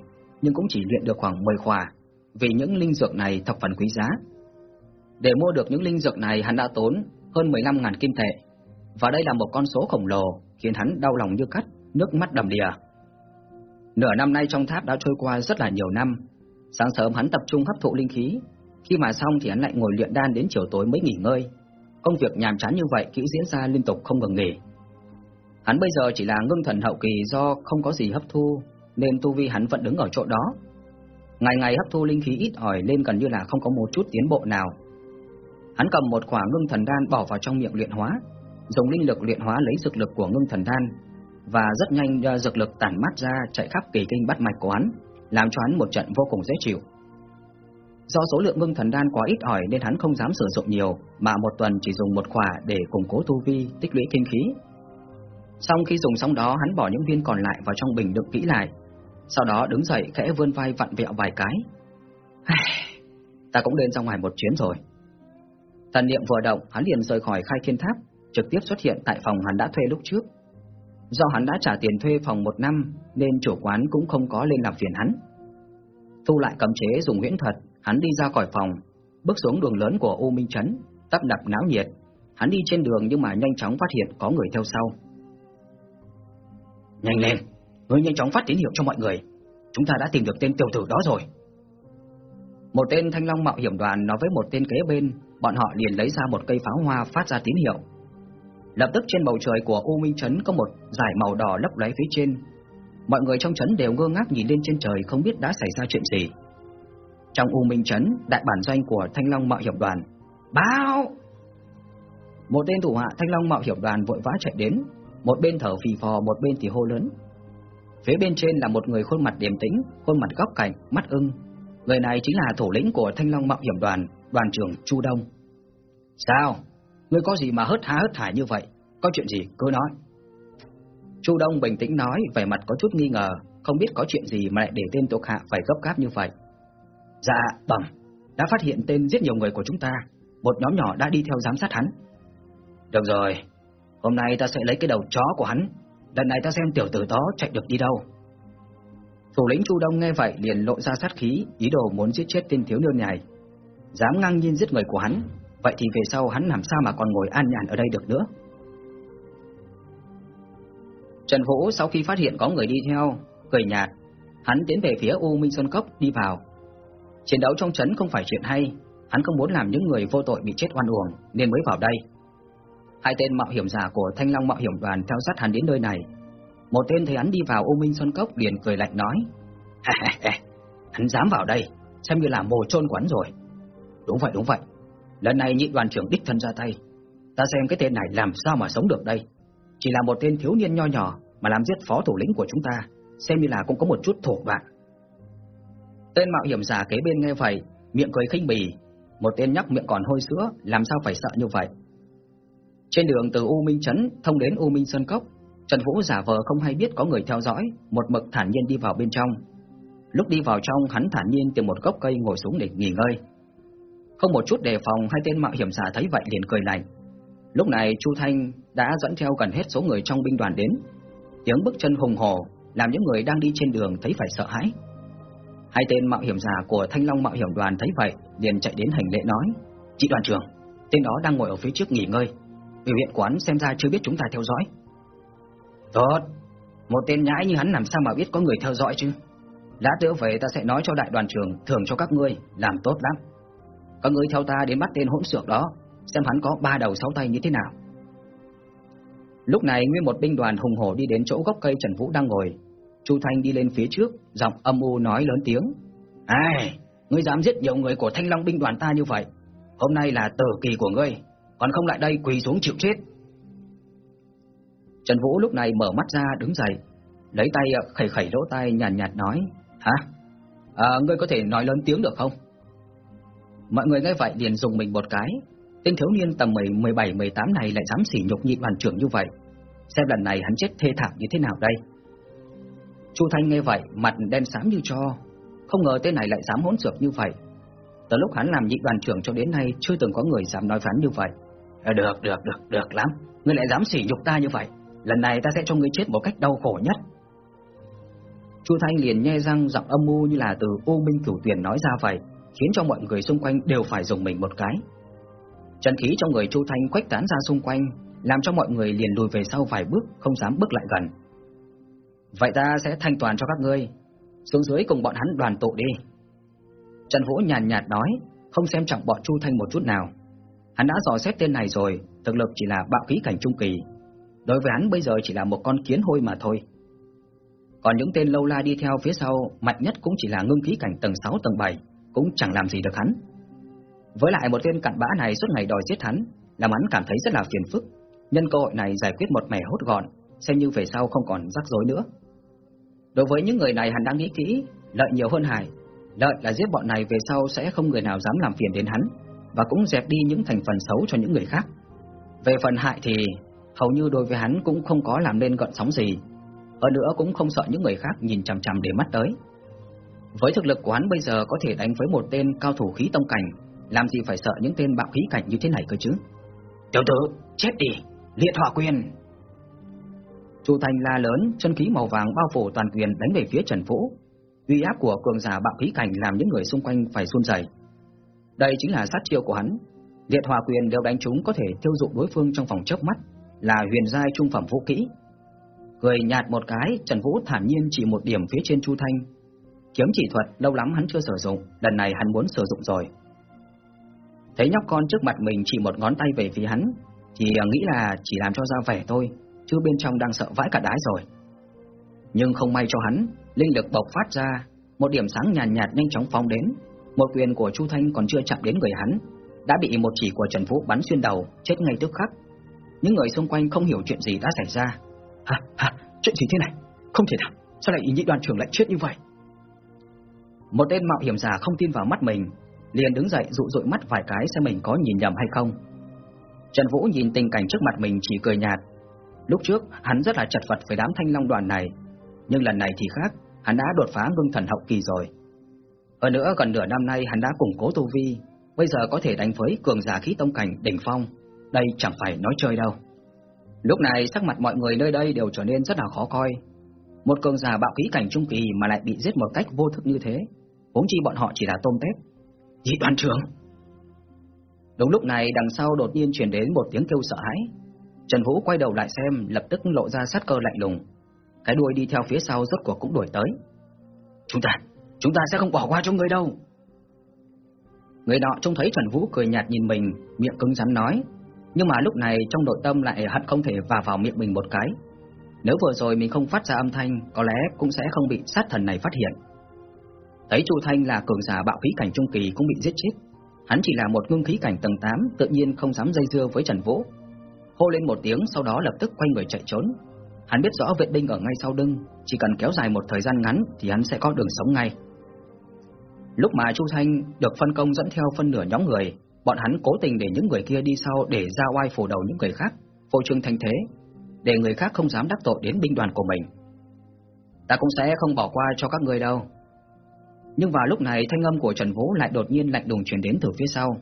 nhưng cũng chỉ luyện được khoảng 10 khỏa, vì những linh dược này thập phần quý giá. Để mua được những linh dược này hắn đã tốn hơn 15.000 kim tệ, và đây là một con số khổng lồ khiến hắn đau lòng như cắt, nước mắt đầm đìa. Nửa năm nay trong tháp đã trôi qua rất là nhiều năm, sáng sớm hắn tập trung hấp thụ linh khí, khi mà xong thì hắn lại ngồi luyện đan đến chiều tối mới nghỉ ngơi. Công việc nhàm chán như vậy cứ diễn ra liên tục không ngừng nghỉ. Hắn bây giờ chỉ là ngưng thần hậu kỳ do không có gì hấp thu, nên tu vi hắn vẫn đứng ở chỗ đó. Ngày ngày hấp thu linh khí ít ỏi nên gần như là không có một chút tiến bộ nào. Hắn cầm một quả ngưng thần đan bỏ vào trong miệng luyện hóa, dùng linh lực luyện hóa lấy dược lực của ngưng thần đan, và rất nhanh ờ, dược lực tản mát ra chạy khắp kỳ kinh bắt mạch của hắn, làm cho hắn một trận vô cùng dễ chịu. Do số lượng ngưng thần đan quá ít ỏi nên hắn không dám sử dụng nhiều, mà một tuần chỉ dùng một khỏa để củng cố tu vi, tích lũy kinh khí. Sau khi dùng xong đó, hắn bỏ những viên còn lại vào trong bình đựng kỹ lại. Sau đó đứng dậy khẽ vươn vai vặn vẹo vài cái. Ta cũng lên ra ngoài một chuyến rồi. Thần niệm vừa động, hắn liền rời khỏi khai thiên tháp, trực tiếp xuất hiện tại phòng hắn đã thuê lúc trước. Do hắn đã trả tiền thuê phòng một năm, nên chủ quán cũng không có lên làm phiền hắn. Thu lại cấm chế dùng huyễn thuật, Hắn đi ra khỏi phòng, bước xuống đường lớn của U Minh Trấn, tấp nập náo nhiệt. Hắn đi trên đường nhưng mà nhanh chóng phát hiện có người theo sau. Nhanh lên, ngươi nhanh chóng phát tín hiệu cho mọi người. Chúng ta đã tìm được tên tiểu tử đó rồi. Một tên thanh long mạo hiểm đoàn nói với một tên kế bên, bọn họ liền lấy ra một cây pháo hoa phát ra tín hiệu. Lập tức trên bầu trời của U Minh Trấn có một dải màu đỏ lấp lóe phía trên. Mọi người trong trấn đều ngơ ngác nhìn lên trên trời không biết đã xảy ra chuyện gì. Trong U Minh Trấn, đại bản doanh của Thanh Long Mạo Hiểm Đoàn. Báo! Một tên thủ hạ Thanh Long Mạo Hiểm Đoàn vội vã chạy đến, một bên thở phì phò, một bên thì hô lớn. Phía bên trên là một người khuôn mặt điềm tĩnh, khuôn mặt góc cạnh, mắt ưng. Người này chính là thủ lĩnh của Thanh Long Mạo Hiểm Đoàn, đoàn trưởng Chu Đông. Sao? Ngươi có gì mà hớt há hớt hải như vậy? Có chuyện gì cứ nói. Chu Đông bình tĩnh nói, vẻ mặt có chút nghi ngờ, không biết có chuyện gì mà lại để tên thuộc hạ phải gấp gáp như vậy. Dạ, bẩm, đã phát hiện tên giết nhiều người của chúng ta, một nhóm nhỏ đã đi theo giám sát hắn. Được rồi, hôm nay ta sẽ lấy cái đầu chó của hắn, lần này ta xem tiểu tử đó chạy được đi đâu. Thủ lĩnh Chu Đông nghe vậy liền lộ ra sát khí, ý đồ muốn giết chết tên thiếu niên này. Dám ngang nhiên giết người của hắn, vậy thì về sau hắn làm sao mà còn ngồi an nhàn ở đây được nữa? Trần Vũ sau khi phát hiện có người đi theo, cười nhạt, hắn tiến về phía U Minh Sơn Cốc đi vào, Chiến đấu trong trấn không phải chuyện hay, hắn không muốn làm những người vô tội bị chết oan uổng nên mới vào đây. Hai tên mạo hiểm giả của Thanh Long mạo hiểm đoàn theo sát hắn đến nơi này. Một tên thấy hắn đi vào U Minh Xuân Cốc liền cười lạnh nói: "Hắn dám vào đây, xem như là mồ chôn quán rồi." "Đúng vậy, đúng vậy. Lần này nhị đoàn trưởng đích thân ra tay, ta xem cái tên này làm sao mà sống được đây. Chỉ là một tên thiếu niên nho nhỏ mà làm giết phó thủ lĩnh của chúng ta, xem như là cũng có một chút thổ bạc." Tên mạo hiểm giả kế bên nghe vậy, miệng cười khinh bỉ, một tên nhóc miệng còn hôi sữa, làm sao phải sợ như vậy. Trên đường từ U Minh Trấn thông đến U Minh Sơn Cốc, Trần Vũ giả vờ không hay biết có người theo dõi, một mực thản nhiên đi vào bên trong. Lúc đi vào trong, hắn thản nhiên tìm một gốc cây ngồi xuống để nghỉ ngơi. Không một chút đề phòng, hai tên mạo hiểm giả thấy vậy liền cười lạnh. Lúc này Chu Thanh đã dẫn theo gần hết số người trong binh đoàn đến. Tiếng bước chân hùng hổ làm những người đang đi trên đường thấy phải sợ hãi. Hai tên mạo hiểm giả của Thanh Long mạo hiểm đoàn thấy vậy, liền chạy đến hành lễ nói: "Chị đoàn trưởng, tên đó đang ngồi ở phía trước nghỉ ngơi, biểu hiện quán xem ra chưa biết chúng ta theo dõi." Tốt, một tên nhãi như hắn làm sao mà biết có người theo dõi chứ? Lát nữa về ta sẽ nói cho đại đoàn trưởng thưởng cho các ngươi, làm tốt lắm. Các ngươi theo ta đến bắt tên hỗn xược đó, xem hắn có ba đầu sáu tay như thế nào. Lúc này nguyên một binh đoàn hùng hổ đi đến chỗ gốc cây Trần Vũ đang ngồi. Chu Thanh đi lên phía trước, giọng âm u nói lớn tiếng: "Ai, ngươi dám giết nhiều người của Thanh Long binh đoàn ta như vậy, hôm nay là tử kỳ của ngươi, còn không lại đây quỳ xuống chịu chết." Trần Vũ lúc này mở mắt ra đứng dậy, lấy tay ờ, khẩy khẩy lỗ tai nhàn nhạt, nhạt nói: "Hả? À, ngươi có thể nói lớn tiếng được không?" Mọi người nghe vậy liền dùng mình một cái, tên thiếu niên tầm 10, 17, 18 này lại dám sỉ nhục nhị đoàn trưởng như vậy. Xem lần này hắn chết thê thảm như thế nào đây? Chu Thanh nghe vậy, mặt đen xám như cho, không ngờ tên này lại dám hỗn xược như vậy. Từ lúc hắn làm nhị đoàn trưởng cho đến nay chưa từng có người dám nói phán như vậy. À, được, được, được, được lắm. Ngươi lại dám sỉ nhục ta như vậy. Lần này ta sẽ cho ngươi chết một cách đau khổ nhất. Chu Thanh liền nhe răng giọng âm mưu như là từ U Minh Cửu Tuyển nói ra vậy, khiến cho mọi người xung quanh đều phải dùng mình một cái. Chân khí trong người Chu Thanh khuếch tán ra xung quanh, làm cho mọi người liền lùi về sau vài bước, không dám bước lại gần. Vậy ta sẽ thanh toàn cho các ngươi, xuống dưới cùng bọn hắn đoàn tụ đi. Trần Vũ nhàn nhạt nói, không xem trọng bọn Chu Thanh một chút nào. Hắn đã dò xét tên này rồi, thực lực chỉ là bạo khí cảnh trung kỳ. Đối với hắn bây giờ chỉ là một con kiến hôi mà thôi. Còn những tên lâu la đi theo phía sau, mạnh nhất cũng chỉ là ngưng khí cảnh tầng 6 tầng 7, cũng chẳng làm gì được hắn. Với lại một tên cặn bã này suốt ngày đòi giết hắn, làm hắn cảm thấy rất là phiền phức. Nhân cơ hội này giải quyết một mẻ hốt gọn, xem như về sau không còn rắc rối nữa. Đối với những người này hắn đang nghĩ kỹ, lợi nhiều hơn hại. Lợi là giết bọn này về sau sẽ không người nào dám làm phiền đến hắn, và cũng dẹp đi những thành phần xấu cho những người khác. Về phần hại thì hầu như đối với hắn cũng không có làm nên gợn sóng gì, hơn nữa cũng không sợ những người khác nhìn chằm chằm để mắt tới. Với thực lực của hắn bây giờ có thể đánh với một tên cao thủ khí tông cảnh, làm gì phải sợ những tên bạo khí cảnh như thế này cơ chứ? Tiểu tử, chết đi, liệt hỏa quyền. Chu Thành la lớn, chân khí màu vàng bao phủ toàn quyền đánh về phía Trần Vũ. Uy áp của cường giả bạo khí cảnh làm những người xung quanh phải run rẩy. Đây chính là sát chiêu của hắn. Liệt hỏa quyền đều đánh chúng có thể tiêu dụng đối phương trong vòng chớp mắt, là huyền giai trung phẩm vũ kỹ. Cười nhạt một cái, Trần Vũ thản nhiên chỉ một điểm phía trên Chu Thanh. Kiếm chỉ thuật lâu lắm hắn chưa sử dụng, lần này hắn muốn sử dụng rồi. Thấy nhóc con trước mặt mình chỉ một ngón tay về phía hắn, thì à, nghĩ là chỉ làm cho ra vẻ thôi, chứ bên trong đang sợ vãi cả đái rồi. Nhưng không may cho hắn, linh lực bộc phát ra, một điểm sáng nhàn nhạt, nhạt nhanh chóng phóng đến, một quyền của Chu Thanh còn chưa chạm đến người hắn, đã bị một chỉ của Trần Vũ bắn xuyên đầu, chết ngay tức khắc. Những người xung quanh không hiểu chuyện gì đã xảy ra. Hả, hả, chuyện gì thế này? Không thể nào, sao lại ý nhị đoàn trưởng lại chết như vậy? Một tên mạo hiểm giả không tin vào mắt mình, liền đứng dậy dụ dội mắt vài cái xem mình có nhìn nhầm hay không. Trần Vũ nhìn tình cảnh trước mặt mình chỉ cười nhạt. Lúc trước hắn rất là chật vật với đám thanh long đoàn này, nhưng lần này thì khác, hắn đã đột phá ngưng thần hậu kỳ rồi. Hơn nữa gần nửa năm nay hắn đã củng cố tu vi, bây giờ có thể đánh với cường giả khí tông cảnh đỉnh phong, đây chẳng phải nói chơi đâu. Lúc này sắc mặt mọi người nơi đây đều trở nên rất là khó coi. Một cường giả bạo khí cảnh trung kỳ mà lại bị giết một cách vô thức như thế, huống chi bọn họ chỉ là tôm tép. Nhị đoàn trưởng. Đúng lúc này đằng sau đột nhiên truyền đến một tiếng kêu sợ hãi. Trần Vũ quay đầu lại xem, lập tức lộ ra sát cơ lạnh lùng. Cái đuôi đi theo phía sau rốt cuộc cũng đuổi tới. Chúng ta, chúng ta sẽ không bỏ qua cho người đâu. Người nọ trông thấy Trần Vũ cười nhạt nhìn mình, miệng cứng rắn nói, nhưng mà lúc này trong nội tâm lại hận không thể vào vào miệng mình một cái. Nếu vừa rồi mình không phát ra âm thanh, có lẽ cũng sẽ không bị sát thần này phát hiện. Thấy Chu Thanh là cường giả bạo khí cảnh trung kỳ cũng bị giết chết, hắn chỉ là một ngưng khí cảnh tầng 8, tự nhiên không dám dây dưa với Trần Vũ. Hô lên một tiếng, sau đó lập tức quay người chạy trốn. Hắn biết rõ vệ binh ở ngay sau lưng, chỉ cần kéo dài một thời gian ngắn thì hắn sẽ có đường sống ngay. Lúc mà Chu Thanh được phân công dẫn theo phân nửa nhóm người, bọn hắn cố tình để những người kia đi sau để ra oai phủ đầu những người khác, phô trương thanh thế, để người khác không dám đắc tội đến binh đoàn của mình. Ta cũng sẽ không bỏ qua cho các người đâu. Nhưng vào lúc này thanh âm của Trần Vũ lại đột nhiên lạnh đùng truyền đến từ phía sau.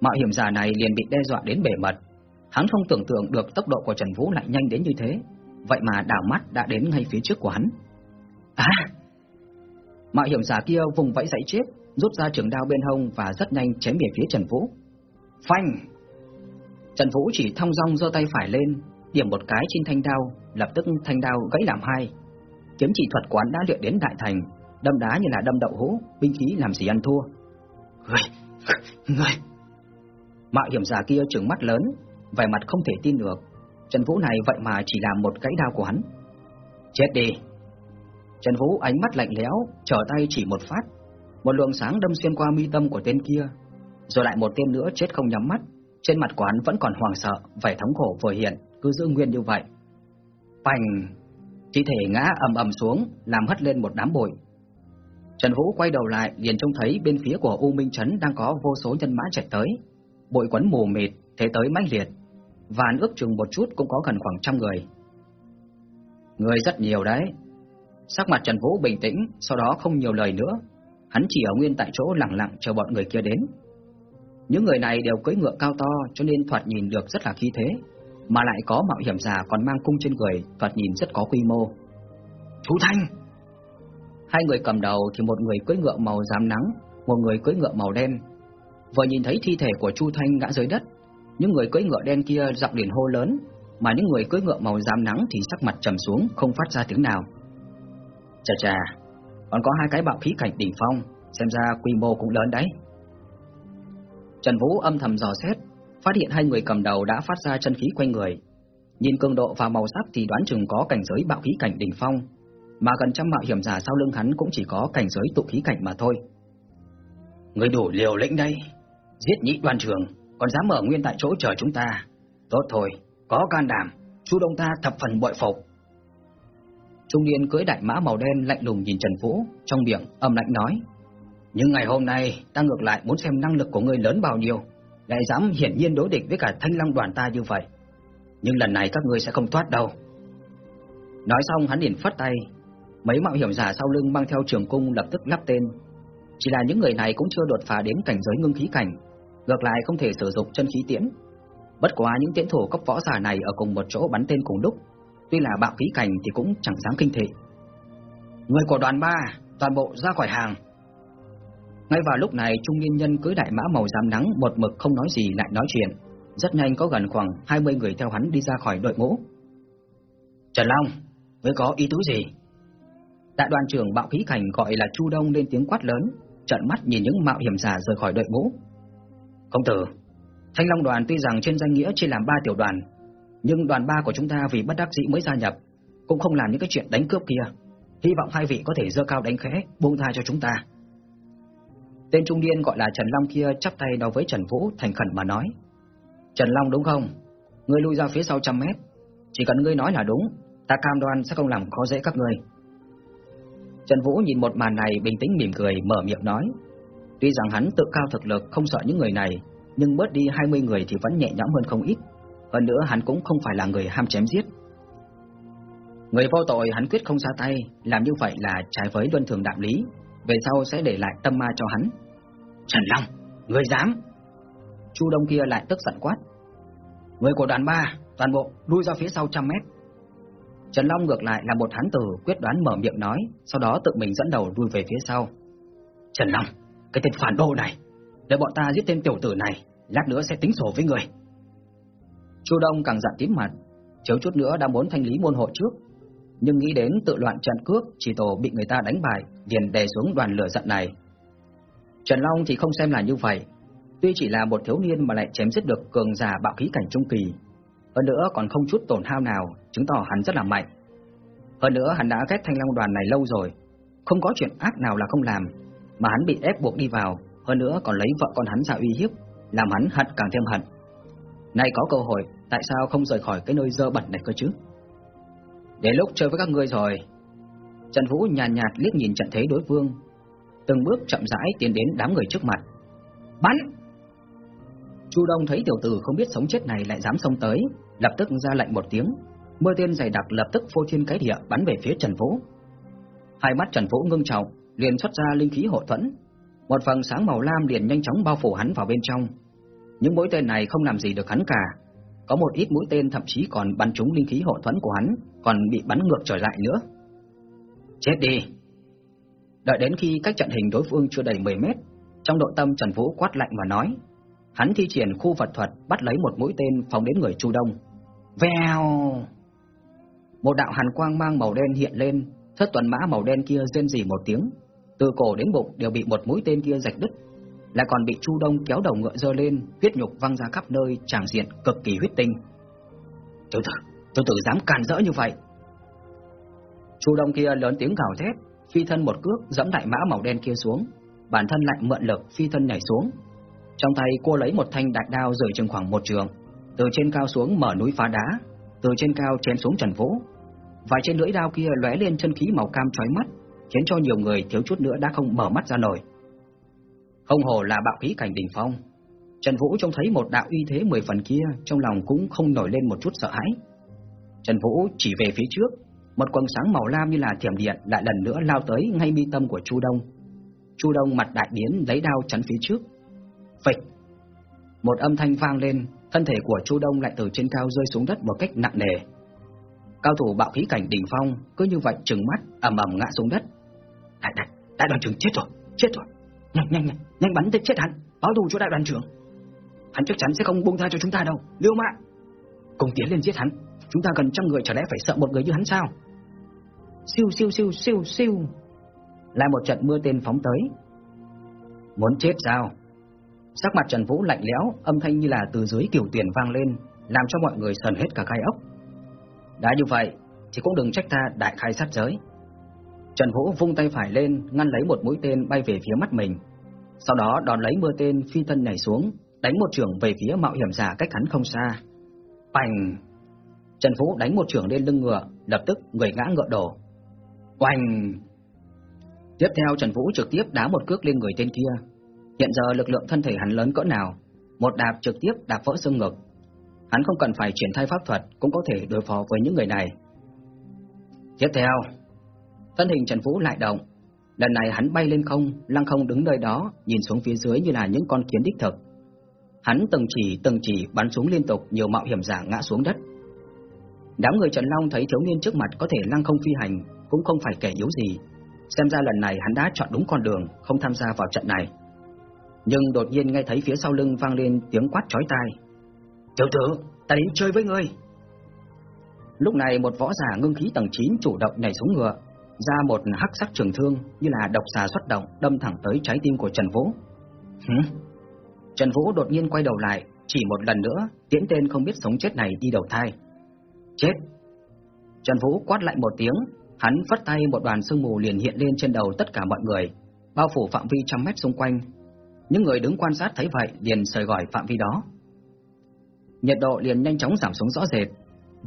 Mạo hiểm giả này liền bị đe dọa đến bể mật. Hắn không tưởng tượng được tốc độ của Trần Vũ lại nhanh đến như thế, vậy mà đảo mắt đã đến ngay phía trước của hắn. À! Mạo hiểm giả kia vùng vẫy dãy chết, rút ra trường đao bên hông và rất nhanh chém về phía Trần Vũ. Phanh! Trần Vũ chỉ thong dong giơ tay phải lên, điểm một cái trên thanh đao, lập tức thanh đao gãy làm hai. Kiếm chỉ thuật quán đã luyện đến đại thành, đâm đá như là đâm đậu hũ, binh khí làm gì ăn thua. Người, người. Mạo hiểm giả kia trừng mắt lớn, vẻ mặt không thể tin được. Trần Vũ này vậy mà chỉ làm một gãy đao của hắn. Chết đi. Trần Vũ ánh mắt lạnh lẽo, trở tay chỉ một phát, một luồng sáng đâm xuyên qua mi tâm của tên kia, rồi lại một tên nữa chết không nhắm mắt, trên mặt quán vẫn còn hoảng sợ, vẻ thống khổ vừa hiện, cứ giữ nguyên như vậy. Bành! Chỉ thể ngã ầm ầm xuống, làm hất lên một đám bụi. Trần Vũ quay đầu lại, liền trông thấy bên phía của U Minh Trấn đang có vô số nhân mã chạy tới. Bụi quấn mù mịt, thế tới mãnh liệt. Vàn ước chừng một chút cũng có gần khoảng trăm người. Người rất nhiều đấy. Sắc mặt Trần Vũ bình tĩnh, sau đó không nhiều lời nữa. Hắn chỉ ở nguyên tại chỗ lặng lặng chờ bọn người kia đến. Những người này đều cưỡi ngựa cao to cho nên thoạt nhìn được rất là khí thế, mà lại có mạo hiểm giả còn mang cung trên người, thoạt nhìn rất có quy mô. Thu Thanh! Hai người cầm đầu thì một người cưỡi ngựa màu giám nắng, một người cưỡi ngựa màu đen. Vừa nhìn thấy thi thể của Chu Thanh ngã dưới đất, những người cưỡi ngựa đen kia giọng liền hô lớn, mà những người cưỡi ngựa màu giám nắng thì sắc mặt trầm xuống, không phát ra tiếng nào. Chà chà, còn có hai cái bạo khí cảnh đỉnh phong, xem ra quy mô cũng lớn đấy. Trần Vũ âm thầm dò xét, phát hiện hai người cầm đầu đã phát ra chân khí quanh người. Nhìn cường độ và màu sắc thì đoán chừng có cảnh giới bạo khí cảnh đỉnh phong, mà gần trăm mạo hiểm giả sau lưng hắn cũng chỉ có cảnh giới tụ khí cảnh mà thôi. Người đủ liều lĩnh đây, giết nhị đoàn trưởng còn dám mở nguyên tại chỗ chờ chúng ta. Tốt thôi, có can đảm, chu đông ta thập phần bội phục. Trung niên cưỡi đại mã màu đen lạnh lùng nhìn Trần Vũ, trong miệng âm lạnh nói: nhưng ngày hôm nay, ta ngược lại muốn xem năng lực của ngươi lớn bao nhiêu, lại dám hiển nhiên đối địch với cả thanh long đoàn ta như vậy. Nhưng lần này các ngươi sẽ không thoát đâu. Nói xong hắn liền phất tay, mấy mạo hiểm giả sau lưng mang theo trường cung lập tức lắp tên. Chỉ là những người này cũng chưa đột phá đến cảnh giới ngưng khí cảnh, ngược lại không thể sử dụng chân khí tiễn. Bất quá những tiễn thủ cấp võ giả này ở cùng một chỗ bắn tên cùng lúc, tuy là bạo khí cảnh thì cũng chẳng dám kinh thị. Người của đoàn ba, toàn bộ ra khỏi hàng. Ngay vào lúc này, trung niên nhân cưới đại mã màu giám nắng một mực không nói gì lại nói chuyện. Rất nhanh có gần khoảng 20 người theo hắn đi ra khỏi đội ngũ. Trần Long, ngươi có ý tứ gì? Đại đoàn trưởng bạo khí cảnh gọi là Chu Đông lên tiếng quát lớn, trợn mắt nhìn những mạo hiểm giả rời khỏi đội ngũ. Công tử, Thanh Long đoàn tuy rằng trên danh nghĩa chỉ làm ba tiểu đoàn, nhưng đoàn ba của chúng ta vì bất đắc dĩ mới gia nhập, cũng không làm những cái chuyện đánh cướp kia. Hy vọng hai vị có thể dơ cao đánh khẽ, buông tha cho chúng ta. Tên trung niên gọi là Trần Long kia chắp tay nói với Trần Vũ thành khẩn mà nói. Trần Long đúng không? Ngươi lui ra phía sau trăm mét. Chỉ cần ngươi nói là đúng, ta cam đoan sẽ không làm khó dễ các ngươi. Trần Vũ nhìn một màn này bình tĩnh mỉm cười mở miệng nói. Tuy rằng hắn tự cao thực lực không sợ những người này, nhưng bớt đi 20 người thì vẫn nhẹ nhõm hơn không ít. Hơn nữa hắn cũng không phải là người ham chém giết. Người vô tội hắn quyết không ra tay, làm như vậy là trái với luân thường đạo lý, về sau sẽ để lại tâm ma cho hắn. Trần Long, người dám? Chu Đông kia lại tức giận quát. Người của đoàn ba, toàn bộ lui ra phía sau trăm mét. Trần Long ngược lại là một hán tử quyết đoán mở miệng nói, sau đó tự mình dẫn đầu lui về phía sau. Trần Long, cái tên phản đồ này, để bọn ta giết tên tiểu tử này, lát nữa sẽ tính sổ với người. Chu Đông càng giận tím mặt, chiếu chút nữa đã muốn thanh lý môn hộ trước, nhưng nghĩ đến tự loạn trận cước, chỉ tổ bị người ta đánh bại, liền đè xuống đoàn lửa giận này. Trần Long thì không xem là như vậy, tuy chỉ là một thiếu niên mà lại chém giết được cường giả bạo khí cảnh trung kỳ, hơn nữa còn không chút tổn hao nào, chứng tỏ hắn rất là mạnh. Hơn nữa hắn đã ghét Thanh Long đoàn này lâu rồi, không có chuyện ác nào là không làm, mà hắn bị ép buộc đi vào, hơn nữa còn lấy vợ con hắn ra uy hiếp, làm hắn hận càng thêm hận. Nay có cơ hội, tại sao không rời khỏi cái nơi dơ bẩn này cơ chứ? Để lúc chơi với các ngươi rồi. Trần Vũ nhàn nhạt, nhạt liếc nhìn trận thế đối phương, từng bước chậm rãi tiến đến đám người trước mặt. Bắn! Chu Đông thấy tiểu tử không biết sống chết này lại dám xông tới, lập tức ra lệnh một tiếng, mưa tên dày đặc lập tức phô thiên cái địa bắn về phía Trần Vũ. Hai mắt Trần Vũ ngưng trọng, liền xuất ra linh khí hộ thuẫn, một phần sáng màu lam liền nhanh chóng bao phủ hắn vào bên trong. Những mũi tên này không làm gì được hắn cả, có một ít mũi tên thậm chí còn bắn trúng linh khí hộ thuẫn của hắn, còn bị bắn ngược trở lại nữa. Chết đi! Đợi đến khi cách trận hình đối phương chưa đầy 10 mét, trong nội tâm Trần Vũ quát lạnh và nói, hắn thi triển khu vật thuật bắt lấy một mũi tên phóng đến người Chu Đông. Vèo! Một đạo hàn quang mang màu đen hiện lên, thất tuần mã màu đen kia rên rỉ một tiếng, từ cổ đến bụng đều bị một mũi tên kia rạch đứt, lại còn bị Chu Đông kéo đầu ngựa giơ lên, huyết nhục văng ra khắp nơi, tràng diện cực kỳ huyết tinh. Tiểu tử, tiểu tử dám càn rỡ như vậy. Chu Đông kia lớn tiếng gào thét, phi thân một cước dẫm đại mã màu đen kia xuống, bản thân lại mượn lực phi thân nhảy xuống. Trong tay cô lấy một thanh đại đao rời chừng khoảng một trường, từ trên cao xuống mở núi phá đá, từ trên cao chém xuống Trần Vũ. Và trên lưỡi đao kia lóe lên chân khí màu cam chói mắt, khiến cho nhiều người thiếu chút nữa đã không mở mắt ra nổi. Không hồ là bạo khí cảnh đỉnh phong. Trần Vũ trông thấy một đạo uy thế mười phần kia, trong lòng cũng không nổi lên một chút sợ hãi. Trần Vũ chỉ về phía trước, một quầng sáng màu lam như là thiểm điện lại lần nữa lao tới ngay mi tâm của Chu Đông. Chu Đông mặt đại biến lấy đao chắn phía trước. Phịch! Một âm thanh vang lên, thân thể của Chu Đông lại từ trên cao rơi xuống đất một cách nặng nề. Cao thủ bạo khí cảnh đỉnh phong cứ như vậy trừng mắt ầm ầm ngã xuống đất. Đại đại, đại đoàn trưởng chết rồi, chết rồi. Nhanh nhanh nhanh, nhanh bắn tới chết hắn, báo thù cho đại đoàn trưởng. Hắn chắc chắn sẽ không buông tha cho chúng ta đâu, Liêu mạng Cùng tiến lên giết hắn, chúng ta gần trăm người trở lẽ phải sợ một người như hắn sao? Siêu siêu siêu siêu siêu. Lại một trận mưa tên phóng tới. Muốn chết sao? Sắc mặt Trần Vũ lạnh lẽo, âm thanh như là từ dưới kiểu tiền vang lên, làm cho mọi người sờn hết cả gai ốc. Đã như vậy, thì cũng đừng trách ta đại khai sát giới. Trần Vũ vung tay phải lên, ngăn lấy một mũi tên bay về phía mắt mình. Sau đó đòn lấy mưa tên phi thân nhảy xuống, đánh một trường về phía mạo hiểm giả cách hắn không xa. Bành! Trần Vũ đánh một trường lên lưng ngựa, lập tức người ngã ngựa đổ. Oanh! Tiếp theo Trần Vũ trực tiếp đá một cước lên người tên kia. Hiện giờ lực lượng thân thể hắn lớn cỡ nào, một đạp trực tiếp đạp vỡ xương ngực. Hắn không cần phải triển khai pháp thuật cũng có thể đối phó với những người này. Tiếp theo, thân hình Trần Vũ lại động, lần này hắn bay lên không, lăng không đứng nơi đó, nhìn xuống phía dưới như là những con kiến đích thực. Hắn từng chỉ từng chỉ bắn súng liên tục, nhiều mạo hiểm giả ngã xuống đất. Đám người Trần Long thấy thiếu niên trước mặt có thể lăng không phi hành, cũng không phải kẻ yếu gì. Xem ra lần này hắn đã chọn đúng con đường, không tham gia vào trận này. Nhưng đột nhiên nghe thấy phía sau lưng vang lên tiếng quát chói tai. Tiểu tử, ta đến chơi với ngươi. Lúc này một võ giả ngưng khí tầng 9 chủ động nhảy xuống ngựa, ra một hắc sắc trường thương như là độc xà xuất động đâm thẳng tới trái tim của Trần Vũ. Hử? Trần Vũ đột nhiên quay đầu lại, chỉ một lần nữa, tiễn tên không biết sống chết này đi đầu thai. Chết! Trần Vũ quát lại một tiếng, hắn phất tay một đoàn sương mù liền hiện lên trên đầu tất cả mọi người, bao phủ phạm vi trăm mét xung quanh. Những người đứng quan sát thấy vậy liền sời gọi phạm vi đó. Nhiệt độ liền nhanh chóng giảm xuống rõ rệt,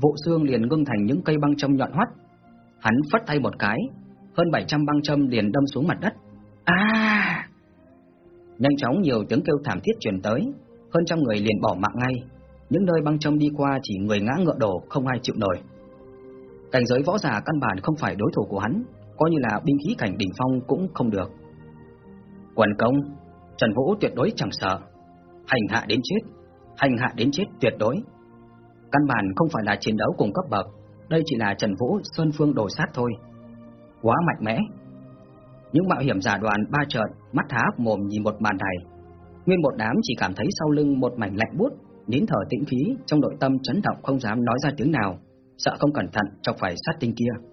vụ xương liền ngưng thành những cây băng châm nhọn hoắt. Hắn phất tay một cái, hơn 700 băng châm liền đâm xuống mặt đất. A! Nhanh chóng nhiều tiếng kêu thảm thiết truyền tới, hơn trăm người liền bỏ mạng ngay. Những nơi băng châm đi qua chỉ người ngã ngựa đổ, không ai chịu nổi. Cảnh giới võ giả căn bản không phải đối thủ của hắn, coi như là binh khí cảnh đỉnh phong cũng không được. Quần công, Trần Vũ tuyệt đối chẳng sợ, hành hạ đến chết, hành hạ đến chết tuyệt đối. Căn bản không phải là chiến đấu cùng cấp bậc, đây chỉ là Trần Vũ Sơn Phương đồ sát thôi. Quá mạnh mẽ. Những mạo hiểm giả đoàn ba trợn, mắt há mồm nhìn một màn này. Nguyên một đám chỉ cảm thấy sau lưng một mảnh lạnh buốt, nín thở tĩnh khí, trong nội tâm chấn động không dám nói ra tiếng nào, sợ không cẩn thận chọc phải sát tinh kia.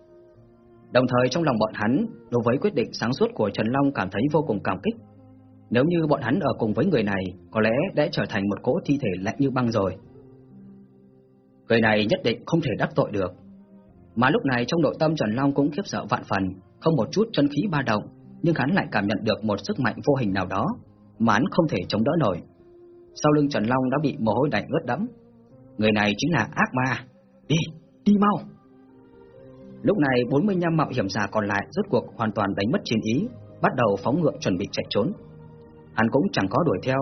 Đồng thời trong lòng bọn hắn, đối với quyết định sáng suốt của Trần Long cảm thấy vô cùng cảm kích. Nếu như bọn hắn ở cùng với người này, có lẽ đã trở thành một cỗ thi thể lạnh như băng rồi. Người này nhất định không thể đắc tội được. Mà lúc này trong nội tâm Trần Long cũng khiếp sợ vạn phần, không một chút chân khí ba động, nhưng hắn lại cảm nhận được một sức mạnh vô hình nào đó, mà hắn không thể chống đỡ nổi. Sau lưng Trần Long đã bị mồ hôi lạnh ướt đẫm. Người này chính là ác ma. Đi, đi mau. Lúc này 45 mạo hiểm giả còn lại rốt cuộc hoàn toàn đánh mất chiến ý, bắt đầu phóng ngựa chuẩn bị chạy trốn. Hắn cũng chẳng có đuổi theo,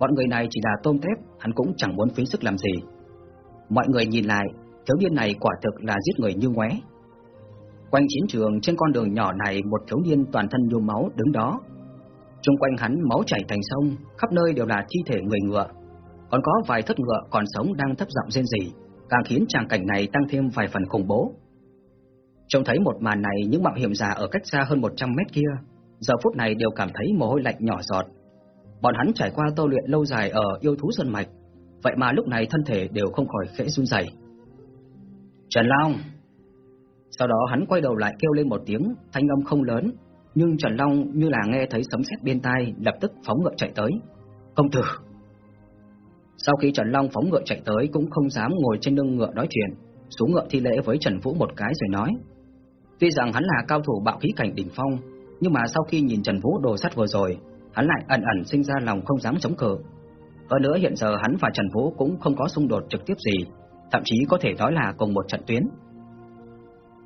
bọn người này chỉ là tôm tép, hắn cũng chẳng muốn phí sức làm gì. Mọi người nhìn lại, thiếu niên này quả thực là giết người như ngoé. Quanh chiến trường trên con đường nhỏ này một thiếu niên toàn thân nhuốm máu đứng đó. Trung quanh hắn máu chảy thành sông, khắp nơi đều là thi thể người ngựa. Còn có vài thất ngựa còn sống đang thấp giọng rên rỉ, càng khiến tràng cảnh này tăng thêm vài phần khủng bố. Trông thấy một màn này, những mạo hiểm giả ở cách xa hơn 100 mét kia, giờ phút này đều cảm thấy mồ hôi lạnh nhỏ giọt. Bọn hắn trải qua tu luyện lâu dài ở yêu thú sơn mạch, vậy mà lúc này thân thể đều không khỏi khẽ run rẩy. Trần Long! Sau đó hắn quay đầu lại kêu lên một tiếng, thanh âm không lớn, nhưng Trần Long như là nghe thấy sấm sét bên tai, lập tức phóng ngựa chạy tới. Công tử! Sau khi Trần Long phóng ngựa chạy tới cũng không dám ngồi trên lưng ngựa nói chuyện, xuống ngựa thi lễ với Trần Vũ một cái rồi nói. Tuy rằng hắn là cao thủ bạo khí cảnh đỉnh phong, nhưng mà sau khi nhìn Trần Vũ đồ sắt vừa rồi, hắn lại ẩn ẩn sinh ra lòng không dám chống cự. Hơn nữa hiện giờ hắn và Trần Vũ cũng không có xung đột trực tiếp gì, thậm chí có thể nói là cùng một trận tuyến.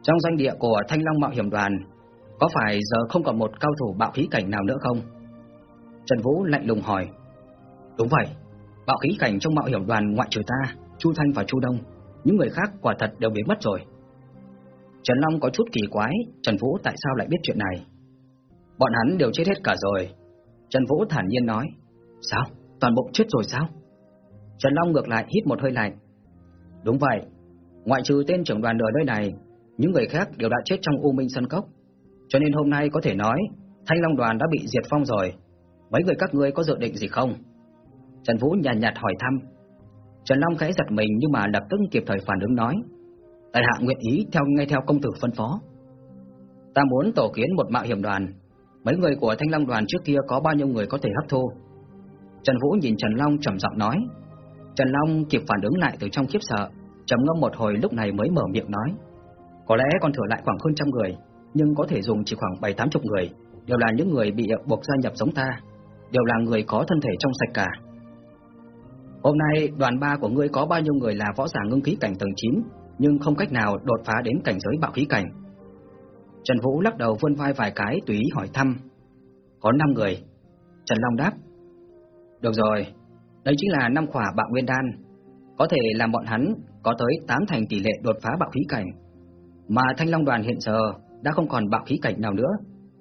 Trong danh địa của Thanh Long Mạo Hiểm Đoàn, có phải giờ không còn một cao thủ bạo khí cảnh nào nữa không? Trần Vũ lạnh lùng hỏi. Đúng vậy, bạo khí cảnh trong Mạo Hiểm Đoàn ngoại trừ ta, Chu Thanh và Chu Đông, những người khác quả thật đều biến mất rồi. Trần Long có chút kỳ quái, Trần Vũ tại sao lại biết chuyện này? Bọn hắn đều chết hết cả rồi. Trần Vũ thản nhiên nói. Sao? Toàn bộ chết rồi sao? Trần Long ngược lại hít một hơi lạnh. Đúng vậy, ngoại trừ tên trưởng đoàn ở nơi này, những người khác đều đã chết trong U Minh Sân Cốc. Cho nên hôm nay có thể nói, Thanh Long đoàn đã bị diệt phong rồi. Mấy người các ngươi có dự định gì không? Trần Vũ nhàn nhạt, nhạt hỏi thăm. Trần Long khẽ giật mình nhưng mà lập tức kịp thời phản ứng nói. Tại hạ nguyện ý theo ngay theo công tử phân phó. Ta muốn tổ kiến một mạo hiểm đoàn. Mấy người của Thanh Long đoàn trước kia có bao nhiêu người có thể hấp thu? Trần Vũ nhìn Trần Long trầm giọng nói. Trần Long kịp phản ứng lại từ trong khiếp sợ, trầm ngâm một hồi lúc này mới mở miệng nói. Có lẽ còn thừa lại khoảng hơn trăm người, nhưng có thể dùng chỉ khoảng bảy tám chục người, đều là những người bị buộc gia nhập giống ta, đều là người có thân thể trong sạch cả. Hôm nay đoàn ba của ngươi có bao nhiêu người là võ giả ngưng khí cảnh tầng 9, nhưng không cách nào đột phá đến cảnh giới bạo khí cảnh. Trần Vũ lắc đầu vươn vai vài cái tùy ý hỏi thăm. Có 5 người. Trần Long đáp. Được rồi, đây chính là năm khỏa bạo nguyên đan, có thể làm bọn hắn có tới 8 thành tỷ lệ đột phá bạo khí cảnh. Mà Thanh Long đoàn hiện giờ đã không còn bạo khí cảnh nào nữa,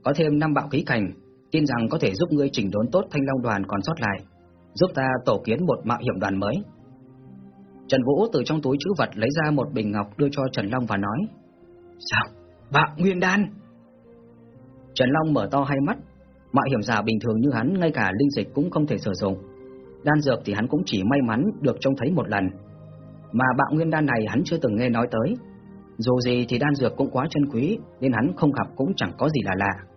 có thêm 5 bạo khí cảnh, tin rằng có thể giúp ngươi chỉnh đốn tốt Thanh Long đoàn còn sót lại, giúp ta tổ kiến một mạo hiểm đoàn mới. Trần Vũ từ trong túi trữ vật lấy ra một bình ngọc đưa cho Trần Long và nói: "Sao? Bạo nguyên đan?" Trần Long mở to hai mắt, mạo hiểm giả bình thường như hắn ngay cả linh dịch cũng không thể sử dụng. Đan dược thì hắn cũng chỉ may mắn được trông thấy một lần. Mà bạo nguyên đan này hắn chưa từng nghe nói tới. Dù gì thì đan dược cũng quá chân quý nên hắn không gặp cũng chẳng có gì là lạ.